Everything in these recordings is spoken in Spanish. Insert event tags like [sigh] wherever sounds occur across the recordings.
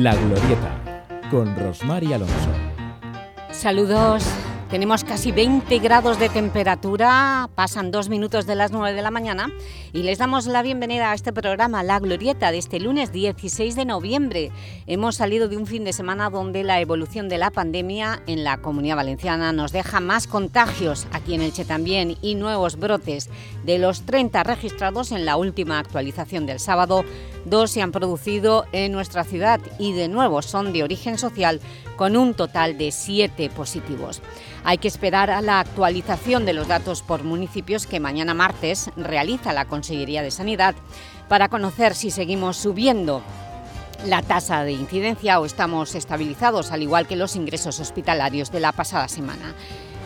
La Glorieta, con Rosmar y Alonso. Saludos. Tenemos casi 20 grados de temperatura, pasan dos minutos de las 9 de la mañana y les damos la bienvenida a este programa La Glorieta de este lunes 16 de noviembre. Hemos salido de un fin de semana donde la evolución de la pandemia en la Comunidad Valenciana nos deja más contagios, aquí en Elche también, y nuevos brotes. De los 30 registrados en la última actualización del sábado, dos se han producido en nuestra ciudad y de nuevo son de origen social con un total de siete positivos. Hay que esperar a la actualización de los datos por municipios que mañana martes realiza la Consejería de Sanidad para conocer si seguimos subiendo la tasa de incidencia o estamos estabilizados, al igual que los ingresos hospitalarios de la pasada semana.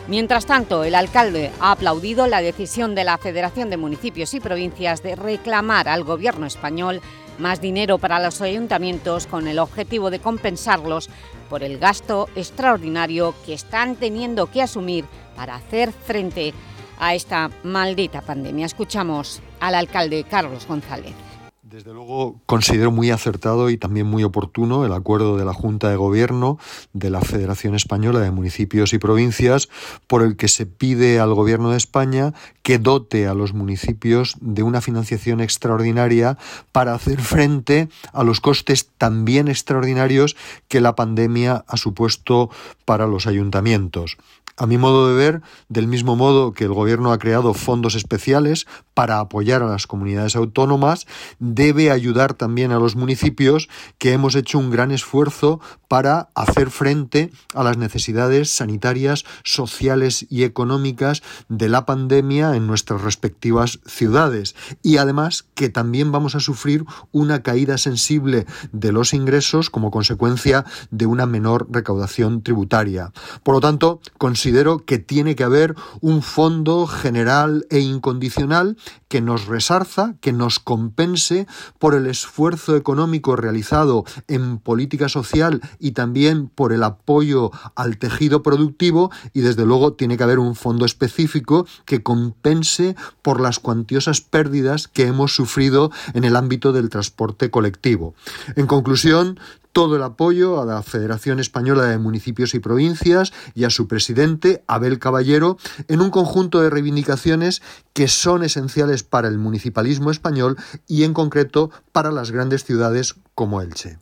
Mientras tanto, el alcalde ha aplaudido la decisión de la Federación de Municipios y Provincias de reclamar al Gobierno español más dinero para los ayuntamientos con el objetivo de compensarlos por el gasto extraordinario que están teniendo que asumir para hacer frente a esta maldita pandemia. Escuchamos al alcalde Carlos González. Desde luego considero muy acertado y también muy oportuno el acuerdo de la Junta de Gobierno de la Federación Española de Municipios y Provincias por el que se pide al Gobierno de España que dote a los municipios de una financiación extraordinaria para hacer frente a los costes también extraordinarios que la pandemia ha supuesto para los ayuntamientos. A mi modo de ver, del mismo modo que el Gobierno ha creado fondos especiales para apoyar a las comunidades autónomas, debe ayudar también a los municipios que hemos hecho un gran esfuerzo para hacer frente a las necesidades sanitarias, sociales y económicas de la pandemia en nuestras respectivas ciudades. Y además que también vamos a sufrir una caída sensible de los ingresos como consecuencia de una menor recaudación tributaria. Por lo tanto, considero que tiene que haber un fondo general e incondicional que nos resarza, que nos compense por el esfuerzo económico realizado en política social y también por el apoyo al tejido productivo y desde luego tiene que haber un fondo específico que compense por las cuantiosas pérdidas que hemos sufrido en el ámbito del transporte colectivo. En conclusión, todo el apoyo a la Federación Española de Municipios y Provincias y a su presidente, Abel Caballero, en un conjunto de reivindicaciones que son esenciales para el municipalismo español y en concreto para las grandes ciudades como Elche.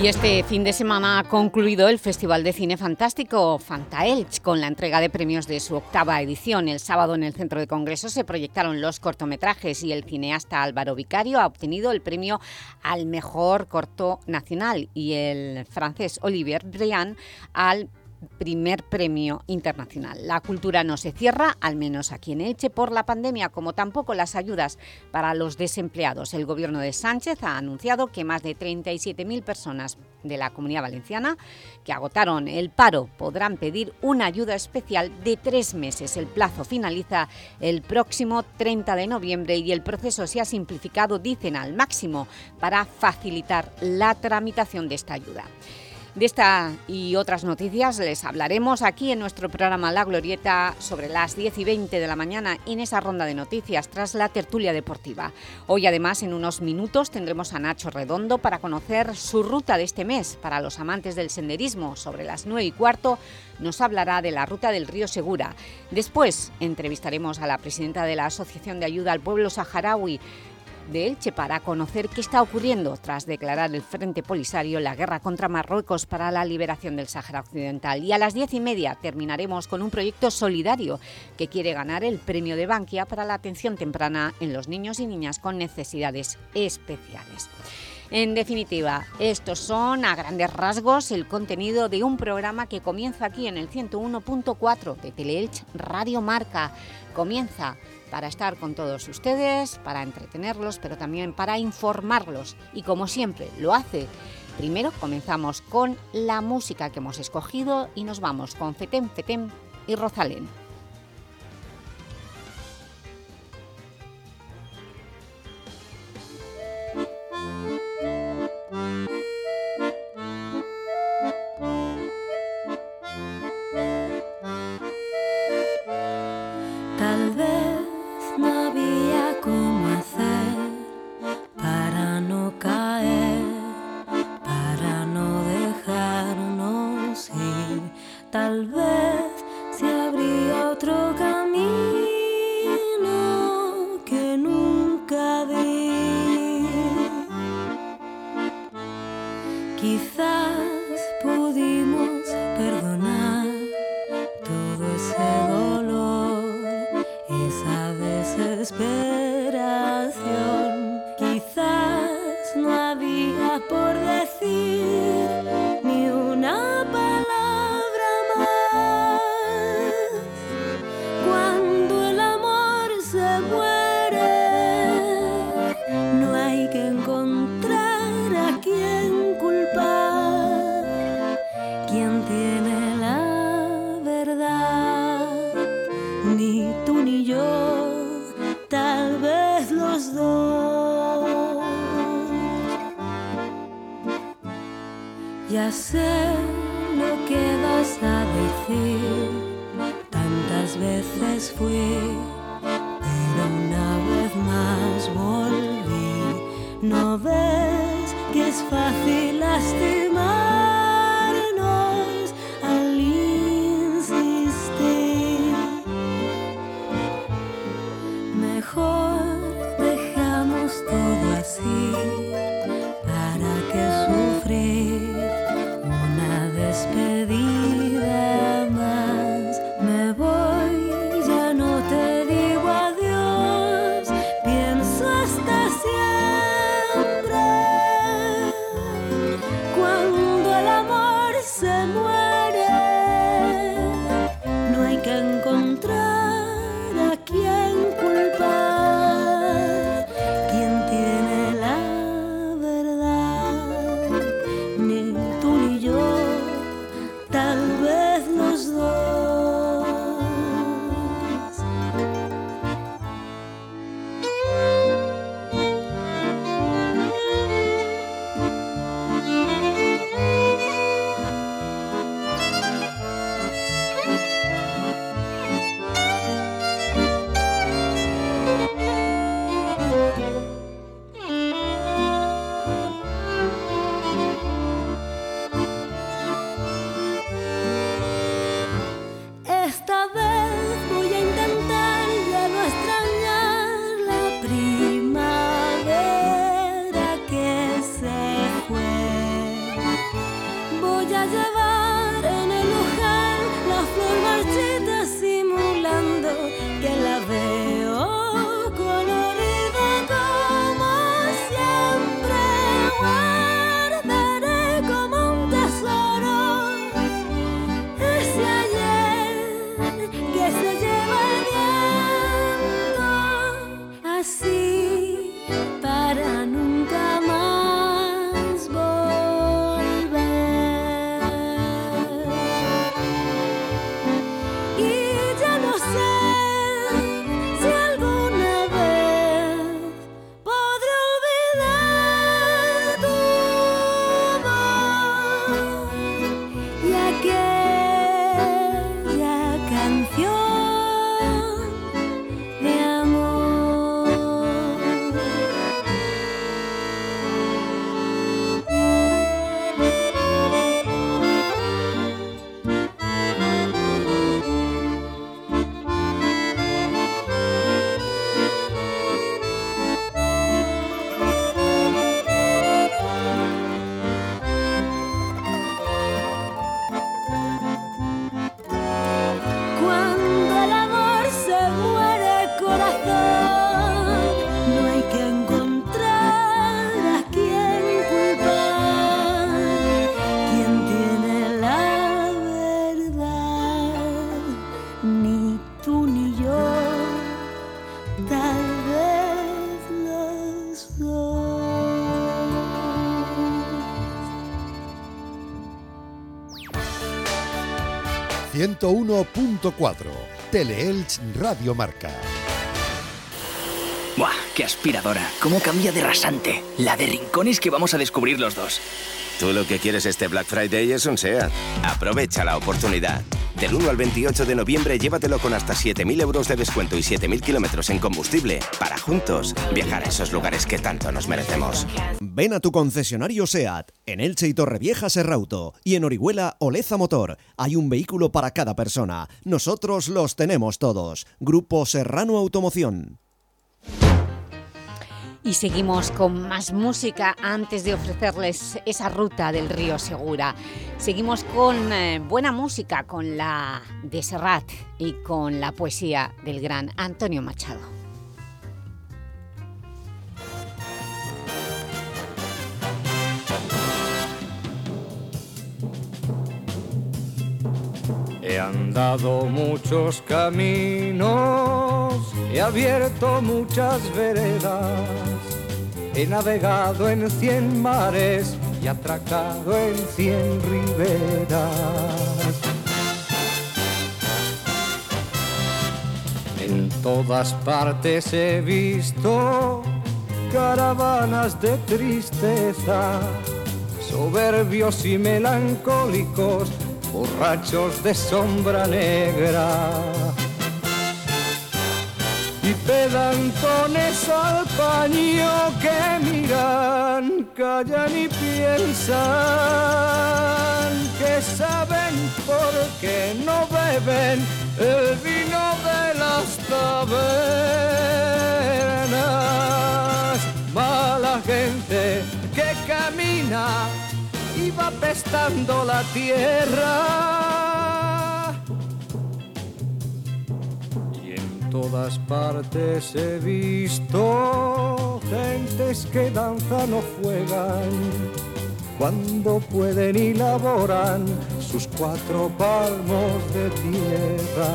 Y este fin de semana ha concluido el Festival de Cine Fantástico Fantaelch con la entrega de premios de su octava edición. El sábado en el Centro de Congresos se proyectaron los cortometrajes y el cineasta Álvaro Vicario ha obtenido el premio al mejor corto nacional y el francés Olivier Briand al primer premio internacional. La cultura no se cierra, al menos aquí en Elche, por la pandemia, como tampoco las ayudas para los desempleados. El gobierno de Sánchez ha anunciado que más de 37.000 personas de la Comunidad Valenciana que agotaron el paro podrán pedir una ayuda especial de tres meses. El plazo finaliza el próximo 30 de noviembre y el proceso se ha simplificado, dicen, al máximo para facilitar la tramitación de esta ayuda. De esta y otras noticias les hablaremos aquí en nuestro programa La Glorieta sobre las 10 y 20 de la mañana en esa ronda de noticias tras la tertulia deportiva. Hoy además en unos minutos tendremos a Nacho Redondo para conocer su ruta de este mes para los amantes del senderismo. Sobre las 9 y cuarto nos hablará de la ruta del río Segura. Después entrevistaremos a la presidenta de la Asociación de Ayuda al Pueblo Saharaui, de Elche para conocer qué está ocurriendo tras declarar el Frente Polisario la guerra contra Marruecos para la liberación del Sáhara Occidental. Y a las diez y media terminaremos con un proyecto solidario que quiere ganar el premio de Bankia para la atención temprana en los niños y niñas con necesidades especiales. En definitiva, estos son a grandes rasgos el contenido de un programa que comienza aquí en el 101.4 de Teleelch Radio Marca. Comienza para estar con todos ustedes, para entretenerlos, pero también para informarlos. Y como siempre lo hace, primero comenzamos con la música que hemos escogido y nos vamos con Fetem Fetem y Rosalén. 101.4 Teleelch Radio Marca. ¡Buah! ¡Qué aspiradora! ¿Cómo cambia de rasante? La de rincones que vamos a descubrir los dos. Tú lo que quieres este Black Friday es un SEAT. Aprovecha la oportunidad. Del 1 al 28 de noviembre llévatelo con hasta 7.000 euros de descuento y 7.000 kilómetros en combustible para juntos viajar a esos lugares que tanto nos merecemos. Ven a tu concesionario SEAT, en Elche y Torrevieja Serrauto y en Orihuela Oleza Motor. Hay un vehículo para cada persona. Nosotros los tenemos todos. Grupo Serrano Automoción. Y seguimos con más música antes de ofrecerles esa ruta del río Segura. Seguimos con eh, buena música, con la de Serrat y con la poesía del gran Antonio Machado. He andado muchos caminos, he abierto muchas veredas, he navegado en cien mares y atracado en cien riberas. En todas partes he visto caravanas de tristeza, soberbios y melancólicos, borrachos de sombra negra. Y pedantones al paño que miran, callan y piensan que saben por qué no beben el vino de las tabernas. Mala gente que camina pestando la tierra. Y en todas partes he visto gentes que danzan o juegan cuando pueden y laboran sus cuatro palmos de tierra.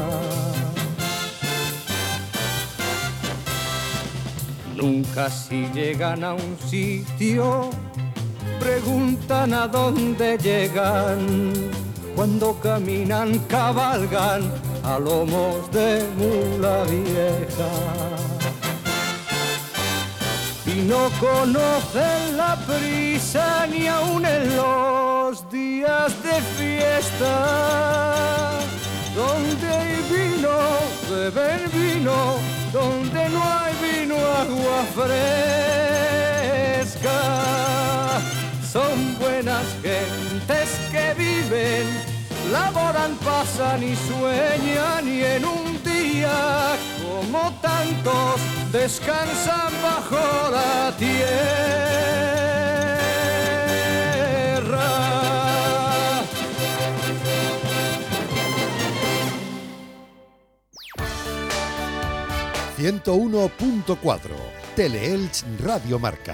Nunca si llegan a un sitio, preguntan a dónde llegan. Cuando caminan, cabalgan a lomos de mula vieja y no conocen la prisa ni aun en los días de fiesta. Donde hay vino, beben vino, donde no hay vino, agua fresca. Son buenas gentes que viven, laboran, pasan y sueñan y en un día como tantos descansan bajo la tierra. ...101.4... Teleelch Radio Marca.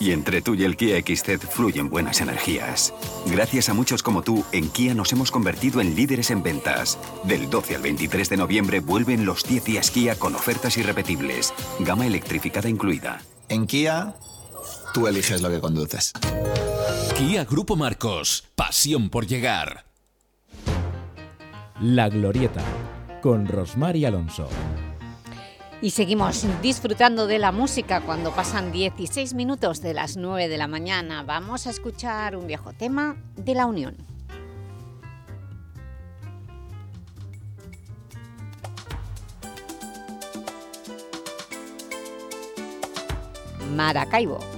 Y entre tú y el Kia XZ fluyen buenas energías. Gracias a muchos como tú, en Kia nos hemos convertido en líderes en ventas. Del 12 al 23 de noviembre vuelven los 10 días Kia con ofertas irrepetibles. Gama electrificada incluida. En Kia, tú eliges lo que conduces. Kia Grupo Marcos. Pasión por llegar. La Glorieta. Con Rosmar y Alonso. Y seguimos disfrutando de la música cuando pasan 16 minutos de las 9 de la mañana. Vamos a escuchar un viejo tema de La Unión. Maracaibo.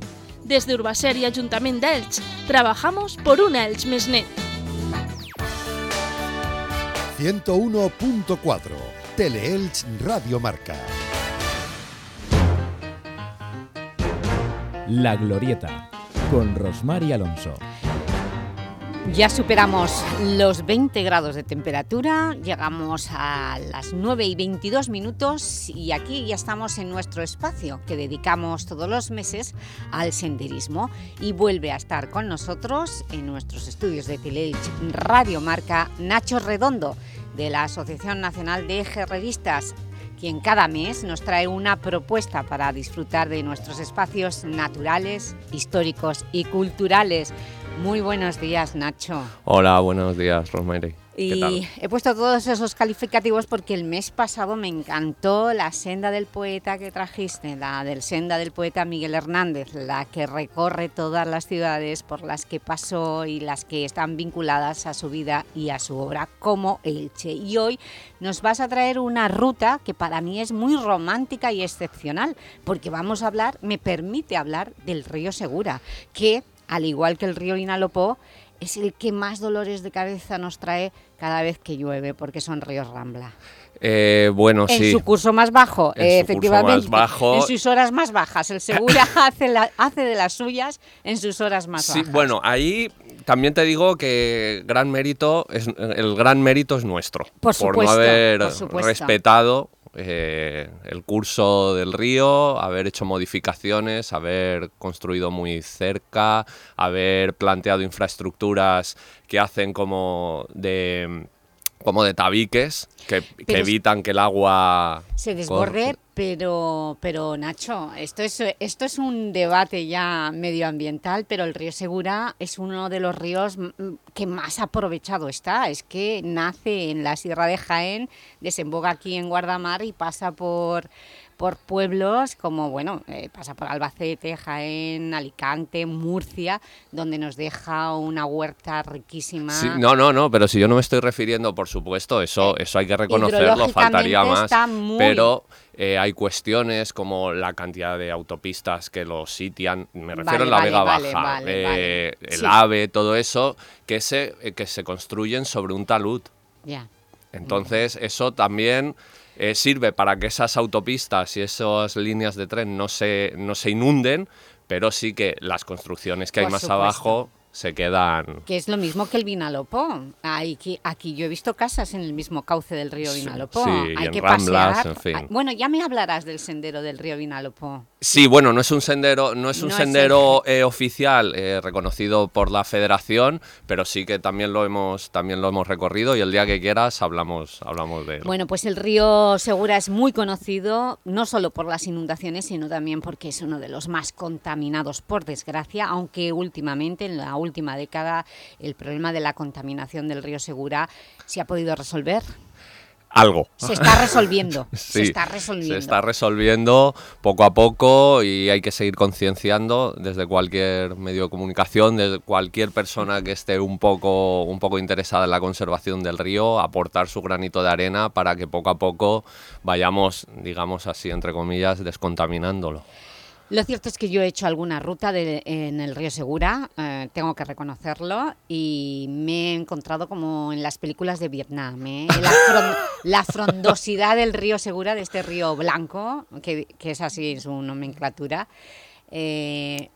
Desde Urbaser y Ayuntamiento de Elche trabajamos por una Elche més net. 101.4, Teleelch Radio Marca. La Glorieta, con Rosmar y Alonso. Ya superamos los 20 grados de temperatura, llegamos a las 9 y 22 minutos y aquí ya estamos en nuestro espacio que dedicamos todos los meses al senderismo y vuelve a estar con nosotros en nuestros estudios de Teleelch Radio Marca Nacho Redondo de la Asociación Nacional de Ejerreristas quien cada mes nos trae una propuesta para disfrutar de nuestros espacios naturales, históricos y culturales. Muy buenos días, Nacho. Hola, buenos días, Rosemary. Y he puesto todos esos calificativos porque el mes pasado me encantó la senda del poeta que trajiste, la del senda del poeta Miguel Hernández, la que recorre todas las ciudades por las que pasó y las que están vinculadas a su vida y a su obra como Elche. Y hoy nos vas a traer una ruta que para mí es muy romántica y excepcional, porque vamos a hablar, me permite hablar del río Segura, que al igual que el río Vinalopó, es el que más dolores de cabeza nos trae cada vez que llueve, porque son ríos Rambla. Eh, bueno, en sí. su curso más bajo, En su eh, curso efectivamente. más bajo. En sus horas más bajas. El Segura [laughs] hace, la- hace de las suyas en sus horas más Sí, bajas. bueno, ahí también te digo que gran mérito es, el gran mérito es nuestro. Por supuesto, no haber por respetado eh, el curso del río, haber hecho modificaciones, haber construido muy cerca, haber planteado infraestructuras que hacen como de como de tabiques que, evitan que el agua Se desborde, pero, pero Nacho, esto es, esto es un debate ya medioambiental, pero el río Segura es uno de los ríos que más aprovechado está. Es que nace en la Sierra de Jaén, desemboca aquí en Guardamar y pasa por, por pueblos como, bueno, eh, pasa por Albacete, Jaén, Alicante, Murcia, donde nos deja una huerta riquísima. Sí, no, no, no, pero si yo no me estoy refiriendo, por supuesto, eso, eso hay que reconocerlo, faltaría más. muy- Pero eh, hay cuestiones como la cantidad de autopistas que lo sitian, me refiero Vale, en la Vega vale, Baja, vale, eh, el Sí. AVE, todo eso, que se, eh, que se construyen sobre un talud. Ya. Entonces, eso también eh, sirve para que esas autopistas y esas líneas de tren no se, no se inunden, pero sí que las construcciones que hay más supuesto. abajo se quedan Que es lo mismo que el Vinalopó. Aquí, aquí yo he visto casas en el mismo cauce del río Vinalopó. sí, Hay en que Ramblas, pasear. en fin. Bueno, ya me hablarás del sendero del río Vinalopó. Sí, bueno, no es un sendero, no es un No es sendero eh, oficial eh, reconocido por la Federación, pero sí que también lo hemos, también lo hemos recorrido y el día que quieras hablamos, hablamos de él. Bueno, pues el río Segura es muy conocido, no solo por las inundaciones, sino también porque es uno de los más contaminados, por desgracia, aunque últimamente, en la última década, el problema de la contaminación del río Segura se ha podido resolver. Algo. Se está resolviendo, [laughs] se está resolviendo. Se está resolviendo poco a poco y hay que seguir concienciando desde cualquier medio de comunicación, desde cualquier persona que esté un poco, un poco interesada en la conservación del río, aportar su granito de arena para que poco a poco vayamos, digamos así, entre comillas, descontaminándolo. Lo cierto es que yo he hecho alguna ruta de- en el río Segura, eh, tengo que reconocerlo, y me he encontrado como en las películas de Vietnam, ¿eh? [laughs] la, fron- la frondosidad del río Segura, de este río blanco, que, que es así en su nomenclatura, eh,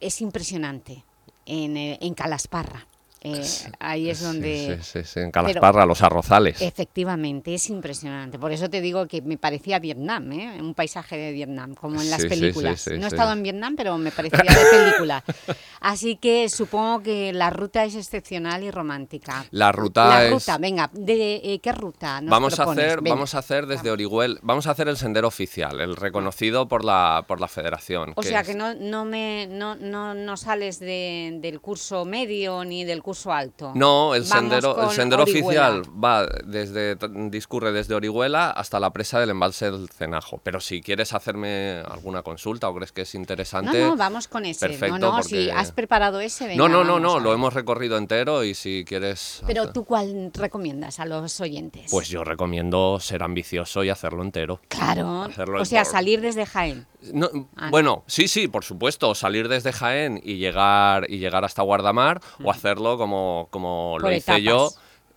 es impresionante en, eh, en Calasparra. Eh, ahí es donde... Sí, sí, sí, en Pero- Calasparra, los arrozales. Efectivamente, es impresionante. Por eso te digo que me parecía Vietnam, ¿eh? un paisaje de Vietnam, como en las Sí, sí, sí, películas. sí, no he estado en Vietnam, pero me parecía de película. [laughs] Así que supongo que la ruta es excepcional y romántica. La ruta La es- ruta, venga, ¿de eh, qué ruta nos Vamos a hacer, Venga. vamos a hacer desde Orihuel, vamos a hacer el sendero oficial, el reconocido por la por la Federación. O sea es- que no, no, me, no, no, no sales de- del curso medio ni del curso alto. No, el Vamos sendero, el con sendero Orihuela. oficial va desde discurre desde Orihuela hasta la presa del embalse del Cenajo. Pero si quieres hacerme alguna consulta o crees que es No, interesante, no, vamos con ese. perfecto, no, no, si has preparado ese, venga, no, no, no, no, lo hemos recorrido entero y si quieres, Pero hacer- tú, ¿cuál recomiendas a los oyentes? pues yo recomiendo ser ambicioso y hacerlo entero. Claro, Hacerlo o sea, por- salir desde Jaén. No, Ah, bueno, sí, sí, por supuesto, salir desde Jaén y llegar y llegar hasta Guardamar o hacerlo como, como lo hice yo.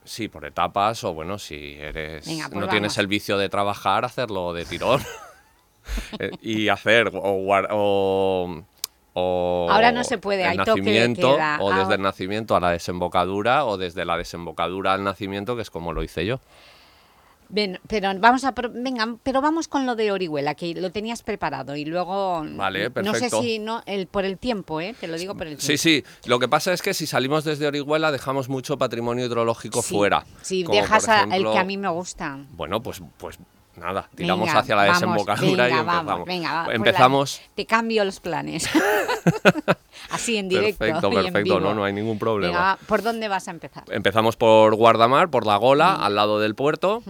Sí, por etapas o bueno, si eres Venga, pues no tienes el vicio de trabajar, hacerlo de tirón. [laughs] Eh, y hacer o, o, o Ahora no se puede, hay toque de nacimiento queda. o desde Ahora- el nacimiento a la desembocadura o desde la desembocadura al nacimiento, que es como lo hice yo. Ven, pero vamos a venga, pero vamos con lo de Orihuela, que lo tenías preparado y luego Vale, no sé perfecto. si no el por el tiempo, ¿eh? Te lo digo por el Sí, tiempo. sí. Lo que pasa es que si salimos desde Orihuela dejamos mucho patrimonio hidrológico Sí, fuera. Como, dejas a- el ejemplo- que a mí me gusta. Bueno, pues, pues nada, tiramos Venga, hacia la vamos, desembocadura venga, y empezamos. vamos, venga, va, pues empezamos. la- te cambio los planes. [laughs] Así en directo. perfecto, en perfecto, vivo. no, no hay ningún problema. Venga, ¿por dónde vas a empezar? Empezamos por Guardamar, por la Gola, al lado del puerto,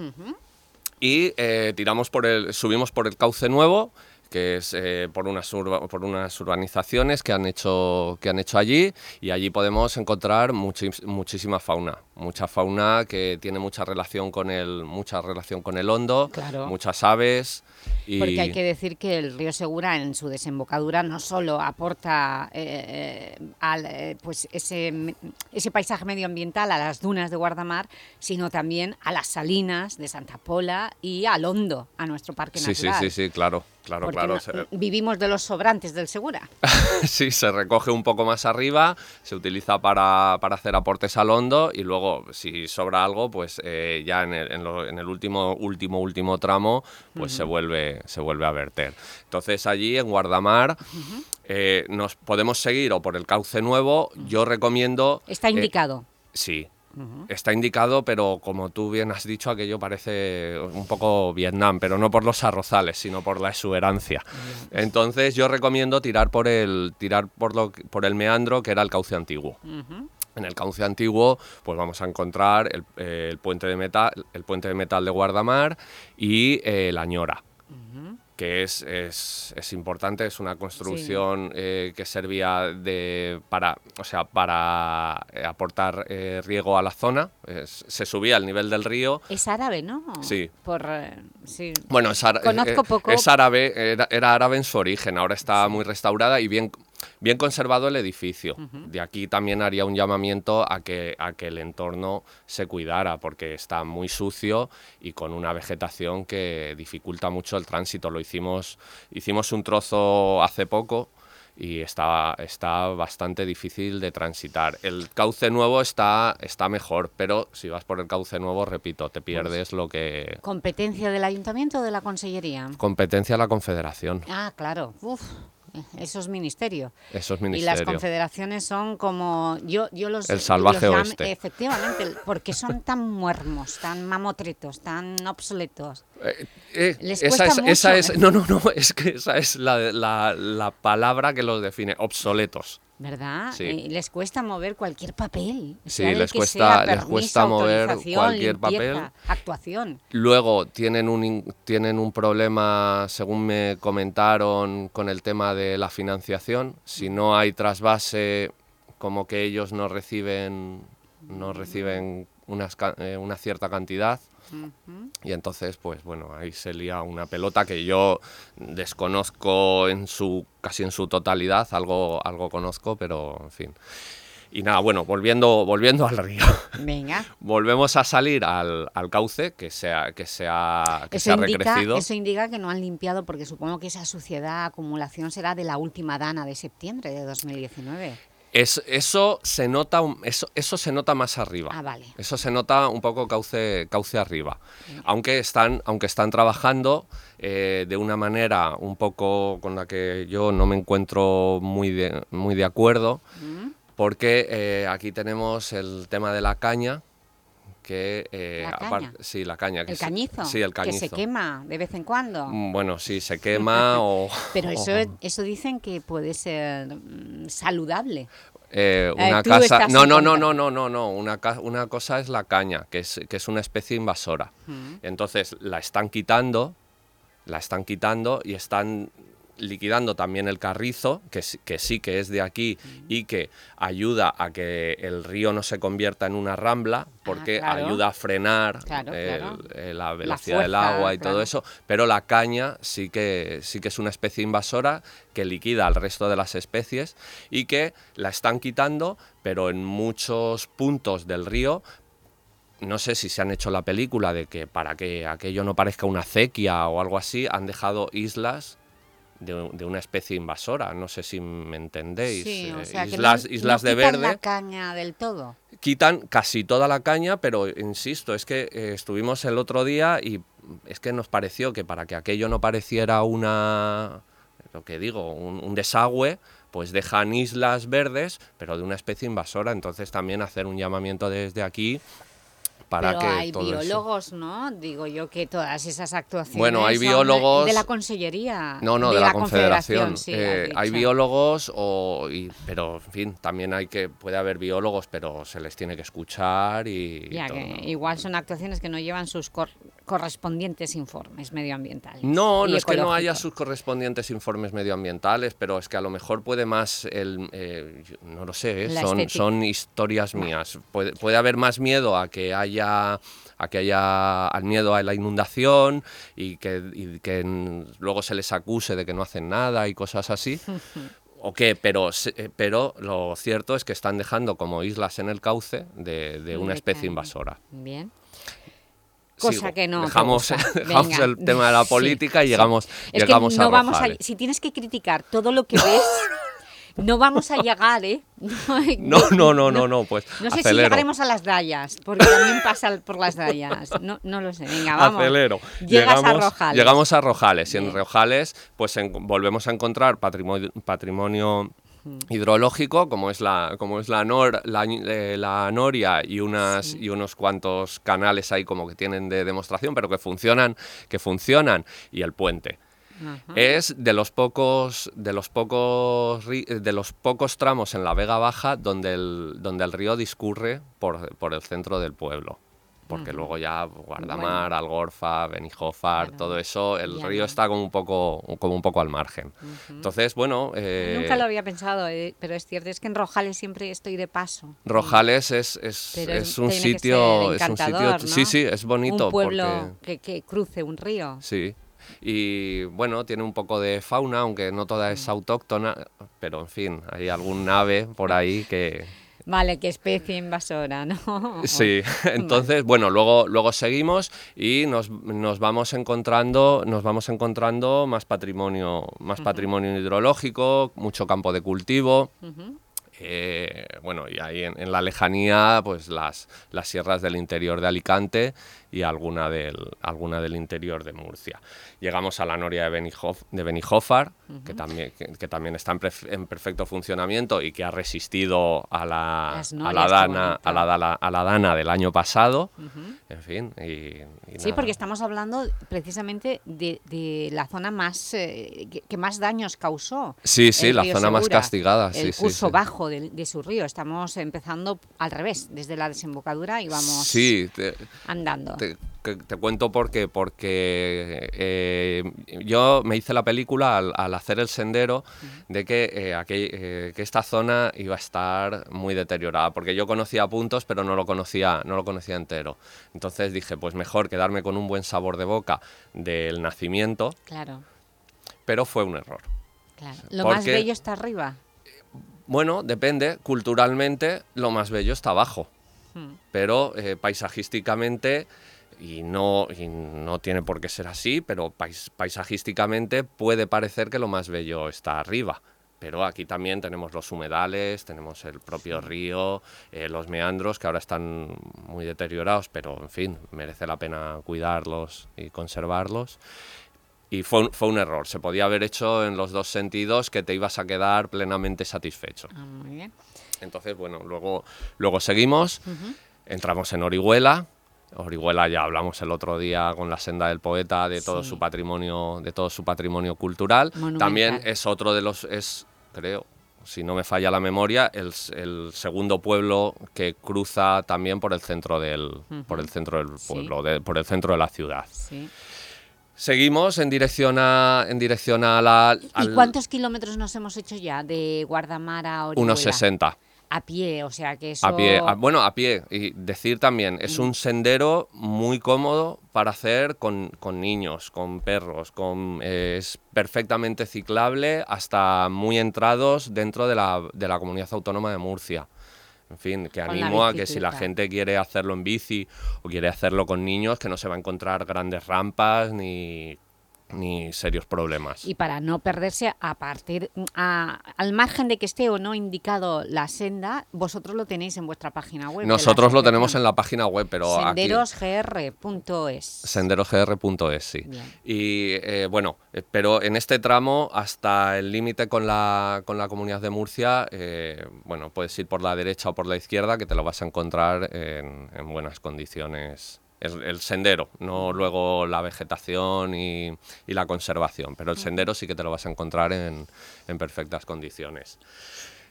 y eh, tiramos por el, subimos por el cauce nuevo, que es eh, por, unas urba- por unas urbanizaciones que han hecho que han hecho allí, y allí podemos encontrar muchis- muchísima fauna, mucha fauna que tiene mucha relación con el mucha relación con el hondo, Claro. muchas aves y Porque hay que decir que el río Segura en su desembocadura no solo aporta eh, eh, al, eh, pues ese, ese paisaje medioambiental a las dunas de Guardamar, sino también a las salinas de Santa Pola y al Hondo, a nuestro parque sí, sí, sí, sí, claro, claro, Porque claro. no- se- vivimos de los sobrantes del Segura. [laughs] Sí, se recoge un poco más arriba, se utiliza para, para hacer aportes al hondo y luego, si sobra algo, pues eh, ya en el, en lo- en el último, último, último tramo, pues se, vuelve, se vuelve a verter. Entonces allí en Guardamar eh, nos podemos seguir o por el cauce nuevo, yo recomiendo... Está eh, Está indicado, pero como tú bien has dicho, aquello parece un poco Vietnam, pero no por los arrozales, sino por la exuberancia. Entonces yo recomiendo tirar por el tirar por lo por el meandro que era el cauce antiguo. En el cauce antiguo, pues vamos a encontrar el, eh, el puente de metal, el puente de metal de Guardamar y eh, la Ñora que es, es, es importante, es una construcción eh, que servía de, para, o sea, para eh, aportar eh, riego a la zona. Es- se subía al nivel del río. Es árabe, ¿no? Sí. Por, eh, sí. Bueno, es, Conozco poco. es árabe, era, era árabe en su origen, ahora está muy restaurada y bien, bien conservado el edificio. De aquí también haría un llamamiento a que, a que el entorno se cuidara, porque está muy sucio y con una vegetación que dificulta mucho el tránsito. Lo hicimos, hicimos un trozo hace poco y está, está bastante difícil de transitar. El cauce nuevo está, está mejor, pero si vas por el cauce nuevo, repito, te pierdes lo que... ¿Competencia del Ayuntamiento o de la Consellería? Competencia de la Confederación. Ah, claro. Uf, eso es ministerio. Eso es Y las confederaciones son como... Yo, yo los, El salvaje los llamo- oeste. Efectivamente, porque son tan muermos, tan mamotretos, tan obsoletos. Eh, Les esa, es, esa mucho, es- ¿eh? no, no, no, es que esa es la, la- la palabra que los define, obsoletos. ¿Verdad? Sí. Eh, les cuesta mover cualquier papel. Sí, sea les cuesta- sea, les cuesta mover cualquier papel. Actuación. Luego tienen un, tienen un problema, según me comentaron, con el tema de la financiación. Si no hay trasvase, como que ellos no reciben, no reciben unas ca- eh, una cierta cantidad. Y entonces, pues bueno, ahí se lía una pelota que yo desconozco en su casi en su totalidad, algo, algo conozco, pero en fin. Y nada, bueno, volviendo, volviendo al río. Venga. [laughs] Volvemos a salir al, al cauce que se ha, que se ha, que se Eso ha indica, recrecido. eso indica que no han limpiado porque supongo que esa suciedad, acumulación será de la última dana de septiembre de 2019. Es- eso, se nota, eso, eso se nota más arriba. Ah, vale. Eso se nota un poco cauce, cauce arriba. Aunque están, aunque están trabajando eh, de una manera un poco con la que yo no me encuentro muy de, muy de acuerdo, porque eh, aquí tenemos el tema de la caña, que... eh, ¿La caña? sí, la caña. Que El se- cañizo, sí, el cañizo. que se quema de vez en cuando. Mm, Bueno, sí, se quema [laughs] o... Pero eso, o- eso dicen que puede ser mm, saludable. Eh, Eh, una casa. No, no, no, no, no, no, no. Una, ca- una cosa es la caña, que es, que es una especie invasora. Mm. Entonces la están quitando, la están quitando y están liquidando también el carrizo, que, sí- que sí que es de aquí y que ayuda a que el río no se convierta en una rambla, porque Ah, claro. ayuda a frenar Claro, el- claro. eh, la velocidad del fuerza, agua y todo eso, pero la caña sí que, sí que es una especie invasora que liquida al resto de las especies y que la están quitando, pero en muchos puntos del río no sé si se han hecho la película de que para que aquello no parezca una acequia o algo así, han dejado islas de, de una especie invasora. No sé si me entendéis. Sí, o Eh, sea, que islas no, islas no de quitan verde la caña del todo. quitan casi toda la caña, pero insisto, es que eh, estuvimos el otro día y es que nos pareció que para que aquello no pareciera una, lo que digo, un, un desagüe, pues dejan islas verdes, pero de una especie invasora. Entonces también hacer un llamamiento desde aquí para Pero que hay todo eso- biólogos, ¿no? Digo yo que todas esas actuaciones Bueno, hay biólogos- de la consellería. No, no, de, la, confederación. confederación. sí, Eh, hay biólogos, o, y- pero en fin, también hay que puede haber biólogos, pero se les tiene que escuchar y, y Ya, todo. que igual son actuaciones que no llevan sus cor- correspondientes informes medioambientales. No, no es que no haya sus correspondientes informes medioambientales, pero es que a lo mejor puede más, el, eh, no lo sé, ¿eh? Son, estética. son historias mías. Puede, puede haber más miedo a que haya a que haya al miedo a la inundación y que, y que n- luego se les acuse de que no hacen nada y cosas así. [laughs] ¿O qué? Pero, eh, pero lo cierto es que están dejando como islas en el cauce de, de una especie invasora. Bien. Cosa Sigo. que no te Dejamos, [laughs] [laughs] dejamos el tema de la Sí, política y sí. llegamos, Es llegamos que no a vamos a, si tienes que criticar todo lo que ves, no vamos a [laughs] llegar, ¿eh? No, no, no, no, no, pues No sé si llegaremos a las Dayas, porque también pasa por las Dayas. No, no lo sé. Venga, vamos. Acelero. Llegas a llegamos, Rojales. llegamos a Rojales y en Rojales pues en- volvemos a encontrar patrimonio, patrimonio hidrológico como es la como es la nor, la, eh, la noria y unas y unos cuantos canales ahí como que tienen de demostración pero que funcionan que funcionan y el puente es de los pocos de los pocos de los pocos tramos en la Vega Baja donde el donde el río discurre por, por el centro del pueblo porque luego ya Guardamar, Algorfa, Benijofar, todo eso, el ya río no. está como un poco como un poco al margen. Entonces, bueno, eh, Nunca lo había pensado, eh, pero es cierto, es que en Rojales siempre estoy de paso. Rojales es, es, es un sitio, es un sitio, encantador, sí, ¿no? sí, es bonito Un pueblo porque que, que cruce un río. Sí. Y bueno, tiene un poco de fauna, aunque no toda Mm. es autóctona, pero en fin, hay algún ave por ahí que... Vale, qué especie invasora, ¿no? [laughs] Sí, entonces, bueno, luego, luego seguimos y nos, nos vamos encontrando, nos vamos encontrando más patrimonio, más patrimonio hidrológico, mucho campo de cultivo. Eh, bueno, y ahí en, en la lejanía, pues las, las sierras del interior de Alicante y alguna del, alguna del interior de Murcia. Llegamos a la noria de, Benijof, de Benijofar, que, también, que, que también está en, pref- en perfecto funcionamiento y que ha resistido a la, a la, dana, a, la, dana- a la dana del año pasado. En fin, y, y Sí, nada. porque estamos hablando precisamente de, de la zona más eh, que, que más daños causó. Sí, sí, la zona más castigada, El sí, curso sí. bajo de, de su río. Estamos empezando al revés, desde la desembocadura y vamos Sí, te- andando. Te que te cuento porque, porque eh, yo me hice la película al, al hacer el sendero de que, eh, aquel- eh, que esta zona iba a estar muy deteriorada, porque yo conocía puntos pero no lo conocía, no lo conocía entero. Entonces dije, pues mejor quedarme con un buen sabor de boca del nacimiento, Claro, pero fue un error. claro. Lo más bello está arriba. Bueno, depende, culturalmente lo más bello está abajo. Hmm. pero eh, paisajísticamente y no, y no tiene por qué ser así, pero pais- paisajísticamente puede parecer que lo más bello está arriba. Pero aquí también tenemos los humedales, tenemos el propio río, eh, los meandros que ahora están muy deteriorados, pero en fin, merece la pena cuidarlos y conservarlos. Y fue un, fue un error, se podía haber hecho en los dos sentidos que te ibas a quedar plenamente satisfecho. Ah, muy bien. Entonces, bueno, luego, luego seguimos, entramos en Orihuela. Orihuela ya hablamos el otro día con la senda del poeta de todo Sí. su patrimonio, de todo su patrimonio cultural. Monumental. También es otro de los, es, creo, si no me falla la memoria, el, segundo pueblo que cruza también por el centro del, por el centro del Sí. pueblo, de- por el centro de la ciudad. Sí. Seguimos en dirección a, en dirección a la, ¿Y al- cuántos kilómetros nos hemos hecho ya de Guardamar a Orihuela? unos 60. A pie, o sea que eso... A pie, a- bueno, a pie. Y decir también, es un sendero muy cómodo para hacer con, con niños, con perros, con, eh, es perfectamente ciclable hasta muy entrados dentro de la, de la comunidad autónoma de Murcia. En fin, que animo a que si la gente quiere hacerlo en bici o quiere hacerlo con niños, que no se va a encontrar grandes rampas ni, ni serios problemas. Y para no perderse, a partir, a- al margen de que esté o no indicado la senda, vosotros lo tenéis en vuestra página web. Nosotros lo tenemos en la página web, pero senderosgr.es. senderosgr.es, sí. Y eh, bueno, eh, pero en este tramo, hasta el límite con la, con la comunidad de Murcia, eh, bueno, puedes ir por la derecha o por la izquierda, que te lo vas a encontrar en, en buenas condiciones. Es el sendero, no luego la vegetación y, y la conservación, pero el sendero sí que te lo vas a encontrar en, en perfectas condiciones.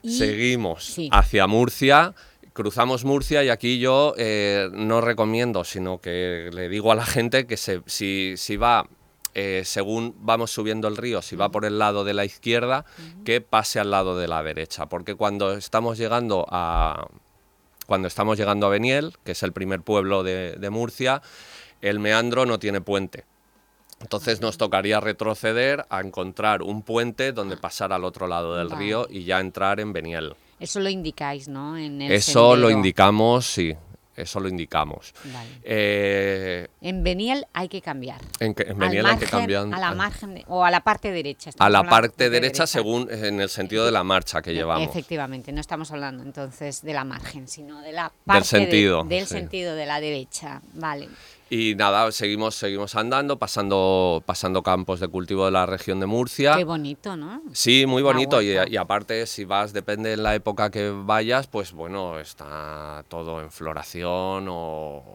Y- Seguimos sí. hacia Murcia. Cruzamos Murcia y aquí yo eh, no recomiendo, sino que le digo a la gente que se, si, si va, eh, según vamos subiendo el río, si va por el lado de la izquierda, que pase al lado de la derecha, porque cuando estamos llegando a, cuando estamos llegando a Beniel, que es el primer pueblo de, de Murcia, el meandro no tiene puente. Entonces nos tocaría retroceder a encontrar un puente donde pasar al otro lado del Vale. río y ya entrar en Beniel. Eso lo indicáis, ¿no? En el Eso lo indicamos, sí, eso lo indicamos. Vale. Eh, En Beniel hay que cambiar. en, que- en Beniel hay que cambiar A la al- margen, o a la parte derecha. a la de parte derecha según en el sentido de la marcha que llevamos. Efectivamente, no estamos hablando entonces de la margen, sino de la parte sentido, del sí. sentido de la derecha. Vale. Y nada, seguimos, seguimos andando, pasando, pasando campos de cultivo de la región de Murcia. Qué bonito, ¿no? Sí, muy bonito. Y, y aparte, si vas, depende de la época que vayas, pues bueno, está todo en floración o,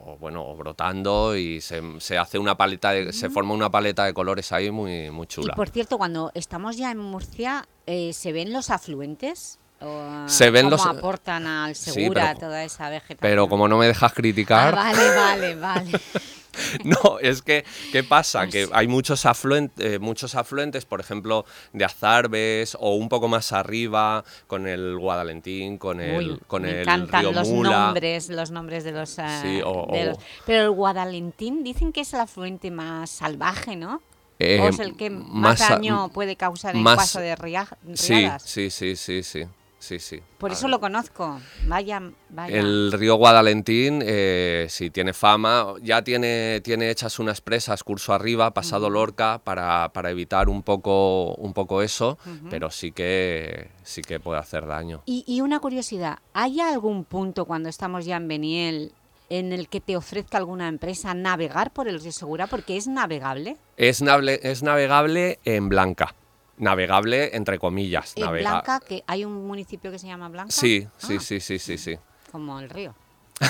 o, bueno, o brotando y se, se hace una paleta, de- se forma una paleta de colores ahí muy, muy Y chula. por cierto, cuando estamos ya en Murcia, eh, ¿se ven los afluentes? ¿O Se ven cómo los- aportan al Sí, Segura pero- toda esa vegetación? Pero como no me dejas Ah, criticar, vale, vale, vale. [laughs] no, es que, ¿qué pasa? Que hay muchos, afluentes, muchos afluentes, por ejemplo, de Azarbes o un poco más arriba, con el Guadalentín, con el, Uy, con me el encantan río los Mula. nombres, los nombres de los, eh, Sí, o- de los- Pero el Guadalentín dicen que es el afluente más salvaje, ¿no? Eh, o es el que más, daño puede causar en más- caso de Sí, riadas. sí, sí, sí, sí, sí, sí. Por eso lo conozco. Vaya, vaya. El río Guadalentín, eh, sí, tiene fama, ya tiene, tiene hechas unas presas curso arriba, pasado Lorca, para, para evitar un poco, un poco eso, pero sí que, sí que puede hacer daño. Y, y una curiosidad, ¿hay algún punto cuando estamos ya en Beniel en el que te ofrezca alguna empresa navegar por el río Segura? Porque es navegable. Es, nable- es navegable en Blanca, navegable entre comillas. En navega- Blanca, que hay un municipio que se llama Blanca. Sí, sí, Ah, sí, sí, sí, sí. Como el río. [laughs]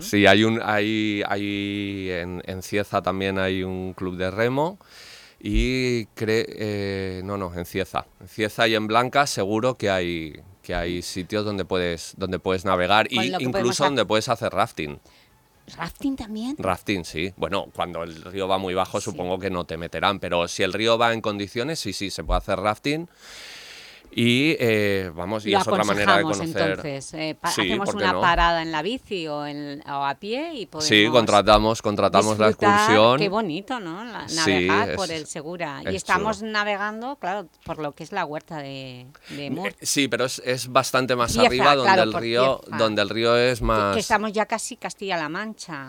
Sí, hay un, hay, hay en, en Cieza también hay un club de remo y cre- eh, no, no, en Cieza, en Cieza y en Blanca seguro que hay que hay sitios donde puedes donde puedes navegar y que incluso donde puedes hacer rafting. ¿Rafting también? Rafting, sí. Bueno, cuando el río va muy bajo, supongo que no te meterán, pero si el río va en condiciones, sí, sí, se puede hacer rafting. Y eh, vamos, y Lo es otra manera de conocer. entonces. eh, Sí, hacemos ¿por qué una no? parada en la bici o, en- o a pie y podemos Sí, contratamos, contratamos la excursión. Qué bonito, ¿no? La- Sí, navegar por el Segura. Y es estamos navegando, claro, por lo que es la huerta de, de Mur. Sí, pero es, es bastante más arriba donde claro, el río, donde el río es más. Que estamos ya casi Castilla-La Mancha.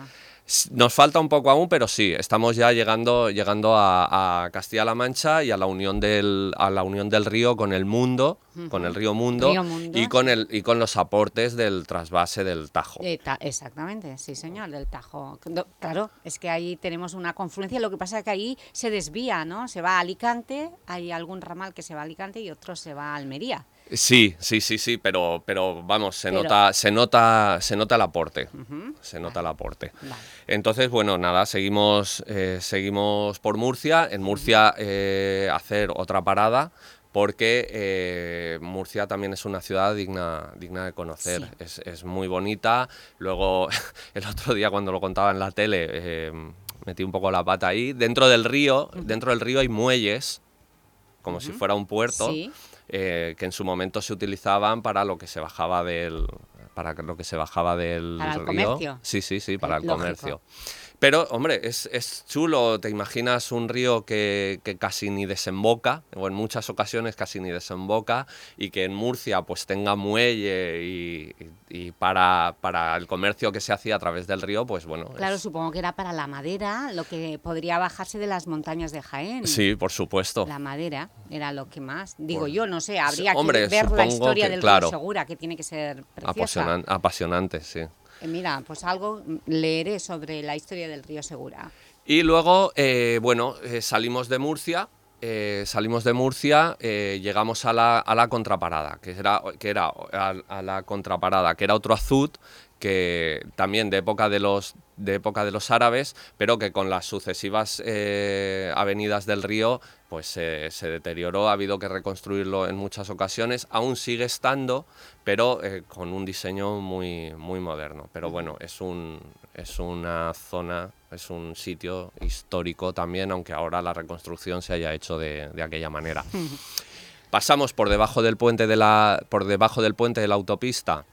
Nos falta un poco aún, pero sí, estamos ya llegando, llegando a, a Castilla-La Mancha y a la unión del, a la unión del río con el mundo, con el río Mundo, Río Mundo, y con el y con los aportes del trasvase del Tajo. Eh, ta- exactamente, sí señor, del Tajo. No, Claro, es que ahí tenemos una confluencia, lo que pasa es que ahí se desvía, ¿no? Se va a Alicante, hay algún ramal que se va a Alicante y otro se va a Almería. Sí, sí, sí, sí, pero, pero vamos, se Pero- nota, se nota, se nota el aporte, se nota el aporte. Entonces, bueno, nada, seguimos, eh, seguimos por Murcia. En Murcia eh, hacer otra parada porque eh, Murcia también es una ciudad digna, digna de conocer. Sí. Es, es muy bonita. Luego, [laughs] el otro día cuando lo contaba en la tele, metí un poco la pata ahí. Dentro del río, dentro del río hay muelles, como si fuera un puerto Sí. Eh, que en su momento se utilizaban para lo que se bajaba del para lo que se bajaba del Para el río. comercio. Sí, sí, sí, para el Lógico. comercio. Pero, hombre, es, es chulo, te imaginas un río que, que casi ni desemboca, o en muchas ocasiones casi ni desemboca, y que en Murcia pues tenga muelle y, y- y para, para el comercio que se hacía a través del río, pues bueno. Claro, es- supongo que era para la madera, lo que podría bajarse de las montañas de Jaén. sí, por supuesto. La madera era lo que más. Digo Por- yo, no sé, habría hombre, que ver la historia que, del claro. río Segura, que tiene que ser preciosa. Apasionan- apasionante, sí. Eh, Mira, pues algo leeré sobre la historia del río Segura. Y luego, eh, bueno, eh, salimos de Murcia, salimos de Murcia, llegamos a la, a la contraparada, que era, que era a, a la contraparada, que era otro azud que también de época de los de época de los árabes, pero que con las sucesivas eh, avenidas del río, pues eh, se deterioró, ha habido que reconstruirlo en muchas ocasiones, aún sigue estando, pero eh, con un diseño muy muy moderno. Pero bueno, es un es una zona, es un sitio histórico también, aunque ahora la reconstrucción se haya hecho de, de aquella manera. Pasamos por debajo del puente de la por debajo del puente de la autopista